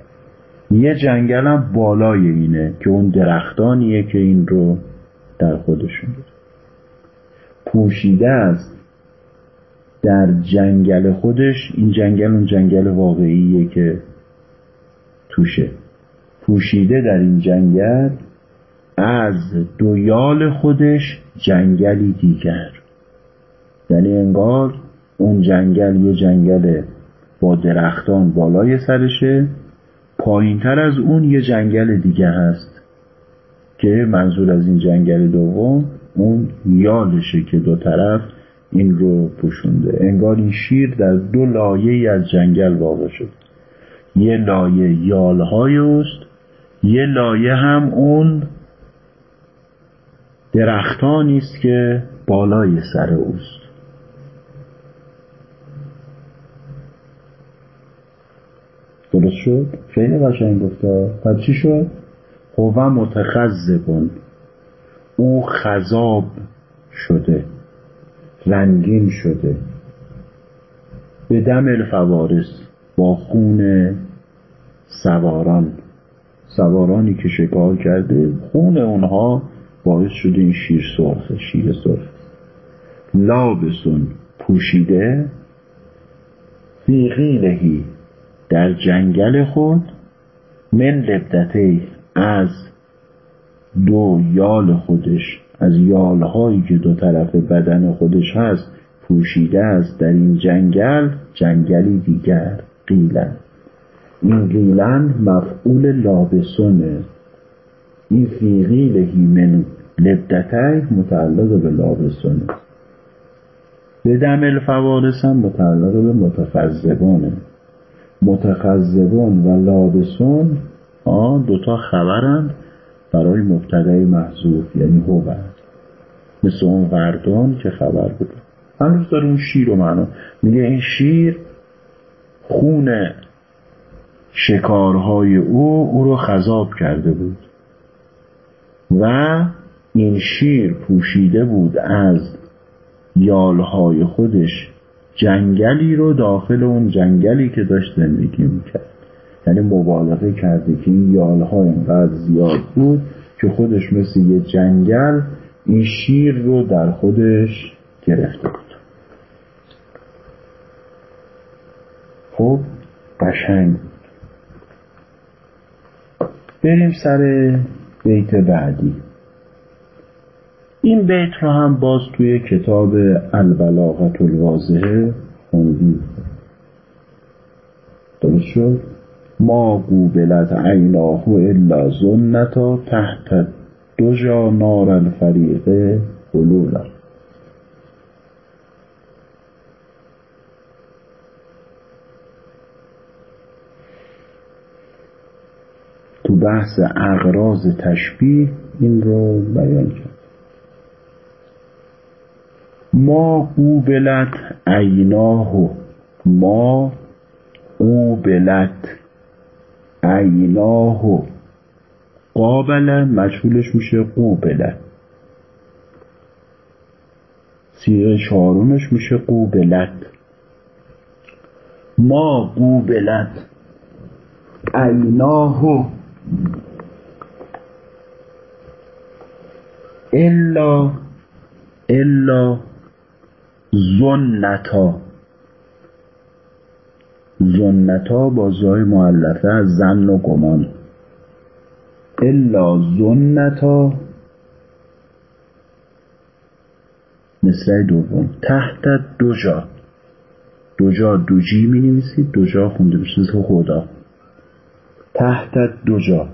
یه جنگل هم بالای اینه که اون درختانیه که این رو در خودشون داره پوشیده است در جنگل خودش. این جنگل اون جنگل واقعیه که توشه. پوشیده در این جنگل از دویال خودش جنگلی دیگر. یعنی انگار اون جنگل یه جنگل با درختان بالای سرشه. پایینتر از اون یه جنگل دیگه هست که منظور از این جنگل دوم اون یالشه که دو طرف این رو پوشونده. انگار این شیر در دو لایه از جنگل واقع شد. یه لایه یالهای اوست یه لایه هم اون درختانی است که بالای سر اوست. درست شد؟ خیلی قشنگ گفته. پس چی شد؟ هو متخذبون. او خذاب شده. رنگین شده. به دم الفوارس. با خون سواران. سوارانی که شکار کرده خون اونها باعث شده این شیر سرخه شیر سرخ لابسون پوشیده. فی غیلهی در جنگل خود من لبدته از دو یال خودش از یالهایی که دو طرف بدن خودش هست پوشیده است در این جنگل جنگلی دیگر قیلن. این قیلن مفعول لابسونه. این فی غیلهی من لبدته متعلق به لابسونه. به دم الفوارس هم متعلق به متخذبانه متخذبون و لابسون آن دوتا خبرند برای مبتدای محذوف یعنی هو مثل اون وردان که خبر بود. هنوز داره اون شیر رو معنا میگه این شیر خون شکارهای او او رو خذاب کرده بود. و این شیر پوشیده بود از یالهای خودش جنگلی رو داخل اون جنگلی که داشت زندگی می‌کرد. یعنی مبالغه کرده که این یالها اینقدر زیاد بود که خودش مثل یه جنگل این شیر رو در خودش گرفته بود. خب قشنگ بریم سر بیت بعدی. این بیت رو هم باز توی کتاب البلاغت الواضحه خوندیم. درست شد؟ ما قوبلت عیناه الا زنتا تحت دو جا نار الفریقه حلولا تو بحث اغراض تشبیه این رو بیان کرد. ما قوبلت عیناه ما قوبلت عیناه قابل مجهولش میشه قوبله سیغه چهارمش میشه قوبلت ما قوبلت عیناه الا الا زنتا زنتا با زای معلفه از زن و گمان. الا زنتا مصرع دوم. تحت دو جا دو جا دو جی می نویسید دو جا خونده بشه خدا. تحت دو جا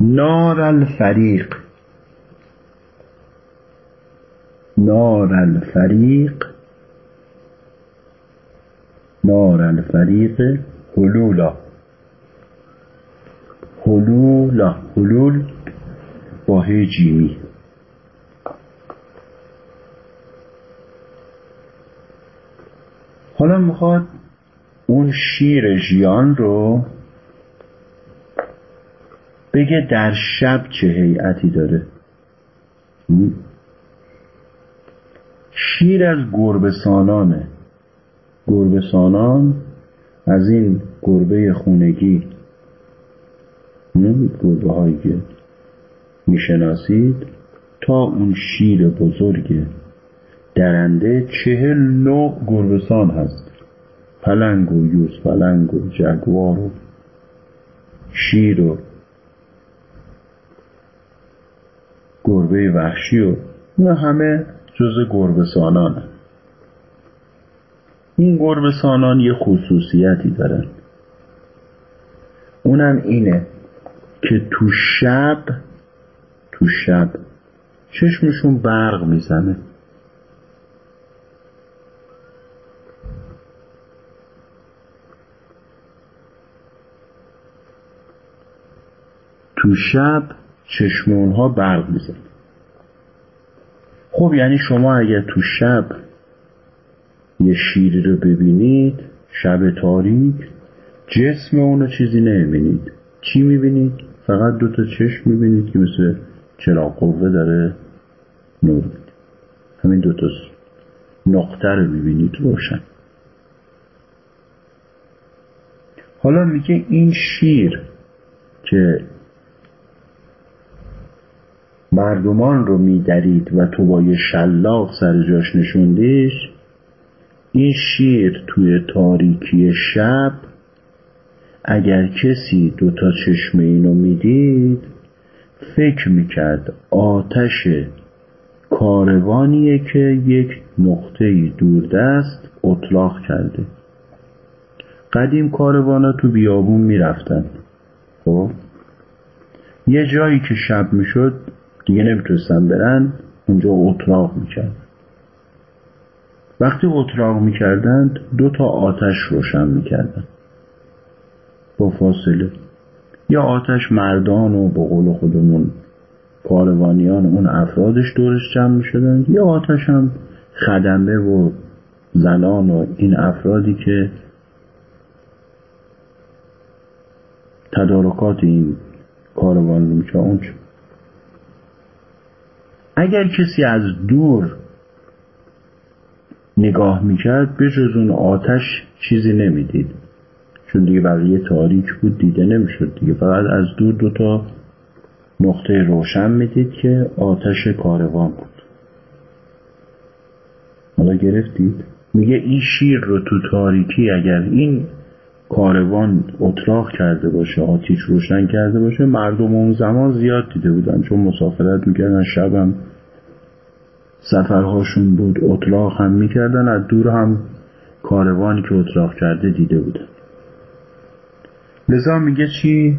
نار الفریق. نار الفریق نار الفریق حلولا. حلولا حلول با هی جیمی. حالا می‌خواد اون شیر ژیان رو بگه در شب چه هیئتی داره. شیر از گربه سانانه گربه سانان از این گربه خونگی. گربه هایی که می‌شناسید تا اون شیر بزرگ درنده چهل نوع گربسان هست. پلنگ و یوز پلنگ و جگوار و شیر و گربه وحشی و همه جز گربسانان این گربسانان یه خصوصیتی دارن. اونم اینه که تو شب تو شب چشمشون برق می‌زنه. تو شب چشم اونها برق می‌زنه. خب یعنی شما اگر تو شب یه شیری رو ببینید شب تاریک جسم اونو چیزی نمی‌بینید. چی می‌بینید؟ فقط دو تا چشم می‌بینید که مثل چراغ قوه داره نور میده. همین دو تا نقطه رو می‌بینید روشن. حالا میگه این شیر که مردمان رو میدرید و تو با شلاق سر جاش نشوندیش این شیر توی تاریکی شب اگر کسی دوتا چشم اینو می‌دید فکر می‌کرد آتش کاروانیه که یک نقطه دوردست اطلاق کرده. قدیم کاروانا تو بیابون می‌رفتن. خب؟ یه جایی که شب می‌شد دیگه نمی‌تونستن برن اونجا اطراق می‌کرد وقتی اطراق می‌کردند دو تا آتش روشن می‌کردن. با فاصله. یا آتش مردان و با قول خودمون کاروانیان اون افرادش دورش جمع می‌شدن. یا آتش هم خدمه و زنان و این افرادی که تدارکات این کاروان رو اون اگر کسی از دور نگاه می‌کرد به جز اون آتش چیزی نمی‌دید. چون دیگه بقیه تاریک بود دیده نمی‌شد دیگه. فقط از دور دوتا نقطه روشن می‌دید که آتش کاروان بود. حالا گرفتید؟ میگه این شیر رو تو تاریکی اگر این کاروان اتراق کرده باشه آتیش روشن کرده باشه مردم اون زمان زیاد دیده بودن چون مسافرت می‌کردن شبم سفرهاشون بود اطلاق هم می‌کردن از دور هم کاروانی که اطلاق کرده دیده بودن. لذا میگه چی؟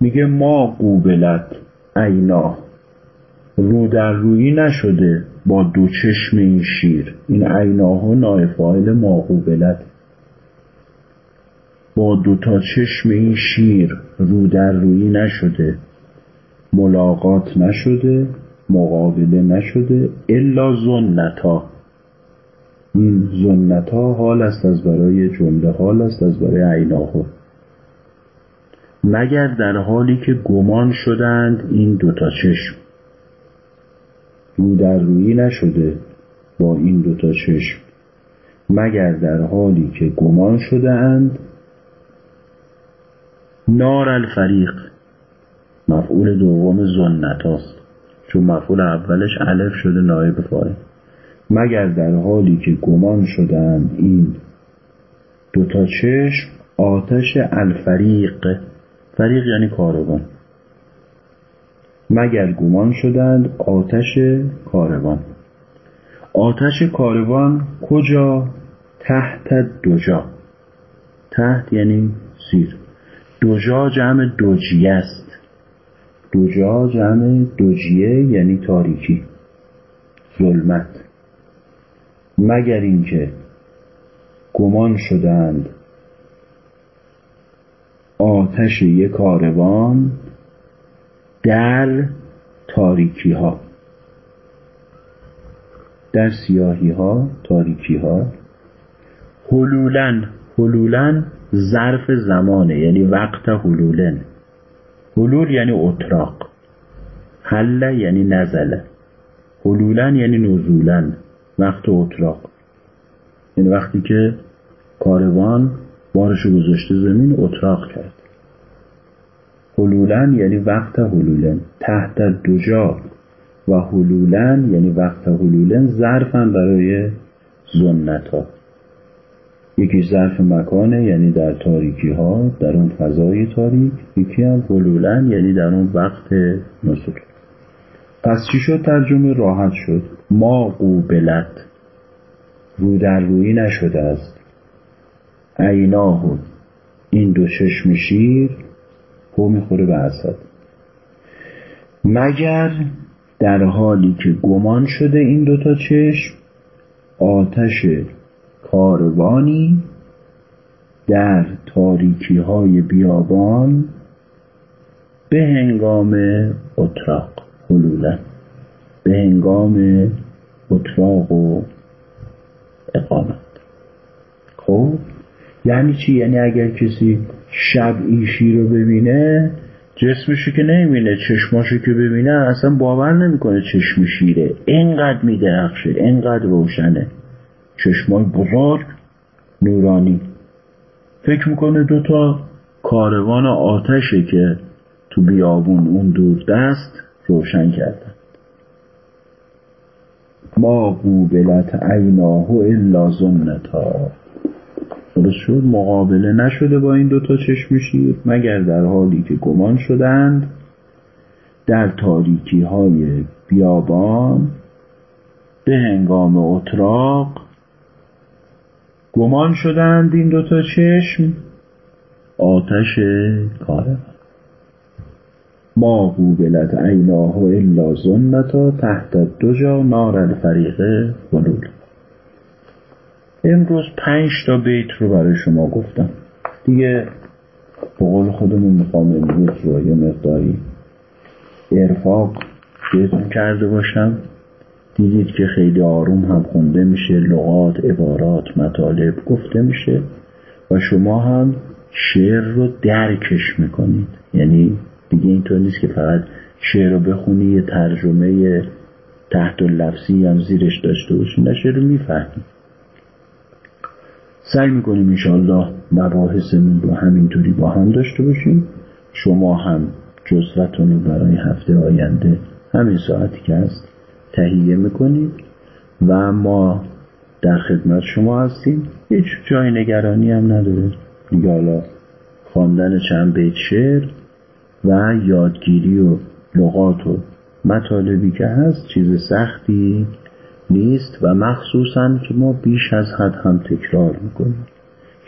میگه ما قوبلت عینا رو در رویی نشده با دو چشم این شیر. این عیناها نایفایل ما قوبلت. با دو تا چشم این شیر رو در رویی نشده ملاقات نشده مقابله نشده الا زنتا. این زنتا حال است از برای جمله حال است از برای عیناها. مگر در حالی که گمان شدند این دوتا چشم رو در رویی نشده با این دوتا چشم مگر در حالی که گمان شده اند نار الفریق. مفعول دوم زنتاست چون مفعول اولش الف شده نایب فاعل. مگر در حالی که گمان شدن این دوتا چشم آتش الفریق. فریق یعنی کاروان. مگر گمان شدند آتش کاروان. آتش کاروان کجا؟ تحت دوجا تحت یعنی زیر. دوجا جمع دوجیه است. دوجا جمع دوجیه یعنی تاریکی. ظلمت. مگر اینکه گمان شدند آتش یک کاروان در تاریکی ها در سیاهی ها تاریکی ها حلولن حلولن ظرف زمانه یعنی وقت حلولن. حلول یعنی اتراق. حل یعنی نزله حلولن یعنی نزولن وقت اتراق. یعنی وقتی که کاروان بارشو گذاشته زمین اتراق کرد. حلولن یعنی وقت حلولن. تحت دوجا و حلولن یعنی وقت حلولن ظرفن برای زنتا یکی ظرف مکانه یعنی در تاریکی ها در اون فضای تاریک. یکی هم حلولن یعنی در اون وقت نزول پس چی شد؟ ترجمه راحت شد. ما قوبلت. رو در روی نشده است. عیناه این دو چشم شیر هو می‌خوره به اسد مگر در حالی که گمان شده این دوتا چشم آتش کاروانی در تاریکی های بیابان به هنگام اتراق حلولا. به هنگام اتراق و اقامت. خب؟ یعنی چی؟ یعنی اگر کسی شب این شیر رو ببینه جسمشو که نمی‌بینه چشماشو که ببینه اصلا باور نمی‌کنه چشم شیره اینقدر میدرخشه اینقدر روشنه. چشمای بزرگ نورانی. فکر می‌کنه دوتا کاروان آتشه که تو بیابون اون دور دست روشن کردن. ما قوبلت عیناه الا زنتا درست شد؟ مقابله نشده با این دوتا چشم شیر مگر در حالی که گمان شدند؟ در تاریکی های بیابان به هنگام اتراق گمان شدند این دوتا چشم. آتش کارم ما قوبلت عیناه الا زنتا تحت جا نار الفریقه ولول امروز پنج تا بیت رو برای شما گفتم. دیگه به قول خودمون می‌خوام امروز رو یه مقداری ارفاق بهتون کرده باشم. دیدید که خیلی آروم هم خونده میشه لغات عبارات مطالب گفته میشه و شما هم شعر رو درکش می‌کنید. یعنی دیگه اینطور نیست که فقط شعر رو بخونی یه ترجمه تحت لفظی هم زیرش داشته باشی نه شعر رو می‌فهمید سعی می‌کنیم انشاءالله مباحثمون رو همینطوری با هم داشته باشیم. شما هم جزوتون رو برای هفته آینده همین ساعتی که هست تهیه می‌کنید و ما در خدمت شما هستیم. هیچ جای نگرانی هم نداره. دیگه خواندن چند بیت شعر و یادگیری و لغات و مطالبی که هست چیز سختی نیست و مخصوصا که ما بیش از حد هم تکرار می‌کنیم.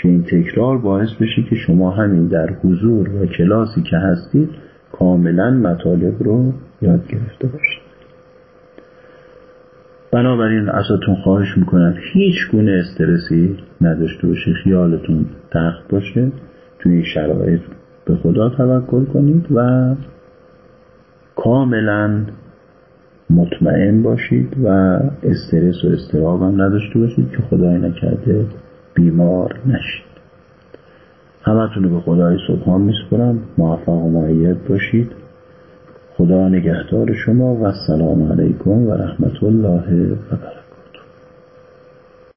که این تکرار باعث بشه که شما همین در حضور و کلاسی که هستید کاملا مطالب رو یاد گرفته باشید. بنابراین ازتون خواهش می‌کنم هیچ گونه استرسی نداشته باشه خیالتون تخت باشه توی این شرایط به خدا توکل کنید و کاملا مطمئن باشید و استرس و استراب هم نداشته باشید که خدای نکرده بیمار نشید. همتون رو به خدای سبحان میسپرم موفق و معید باشید. خدا نگهدار شما و السلام علیکم و رحمت الله و برکاته.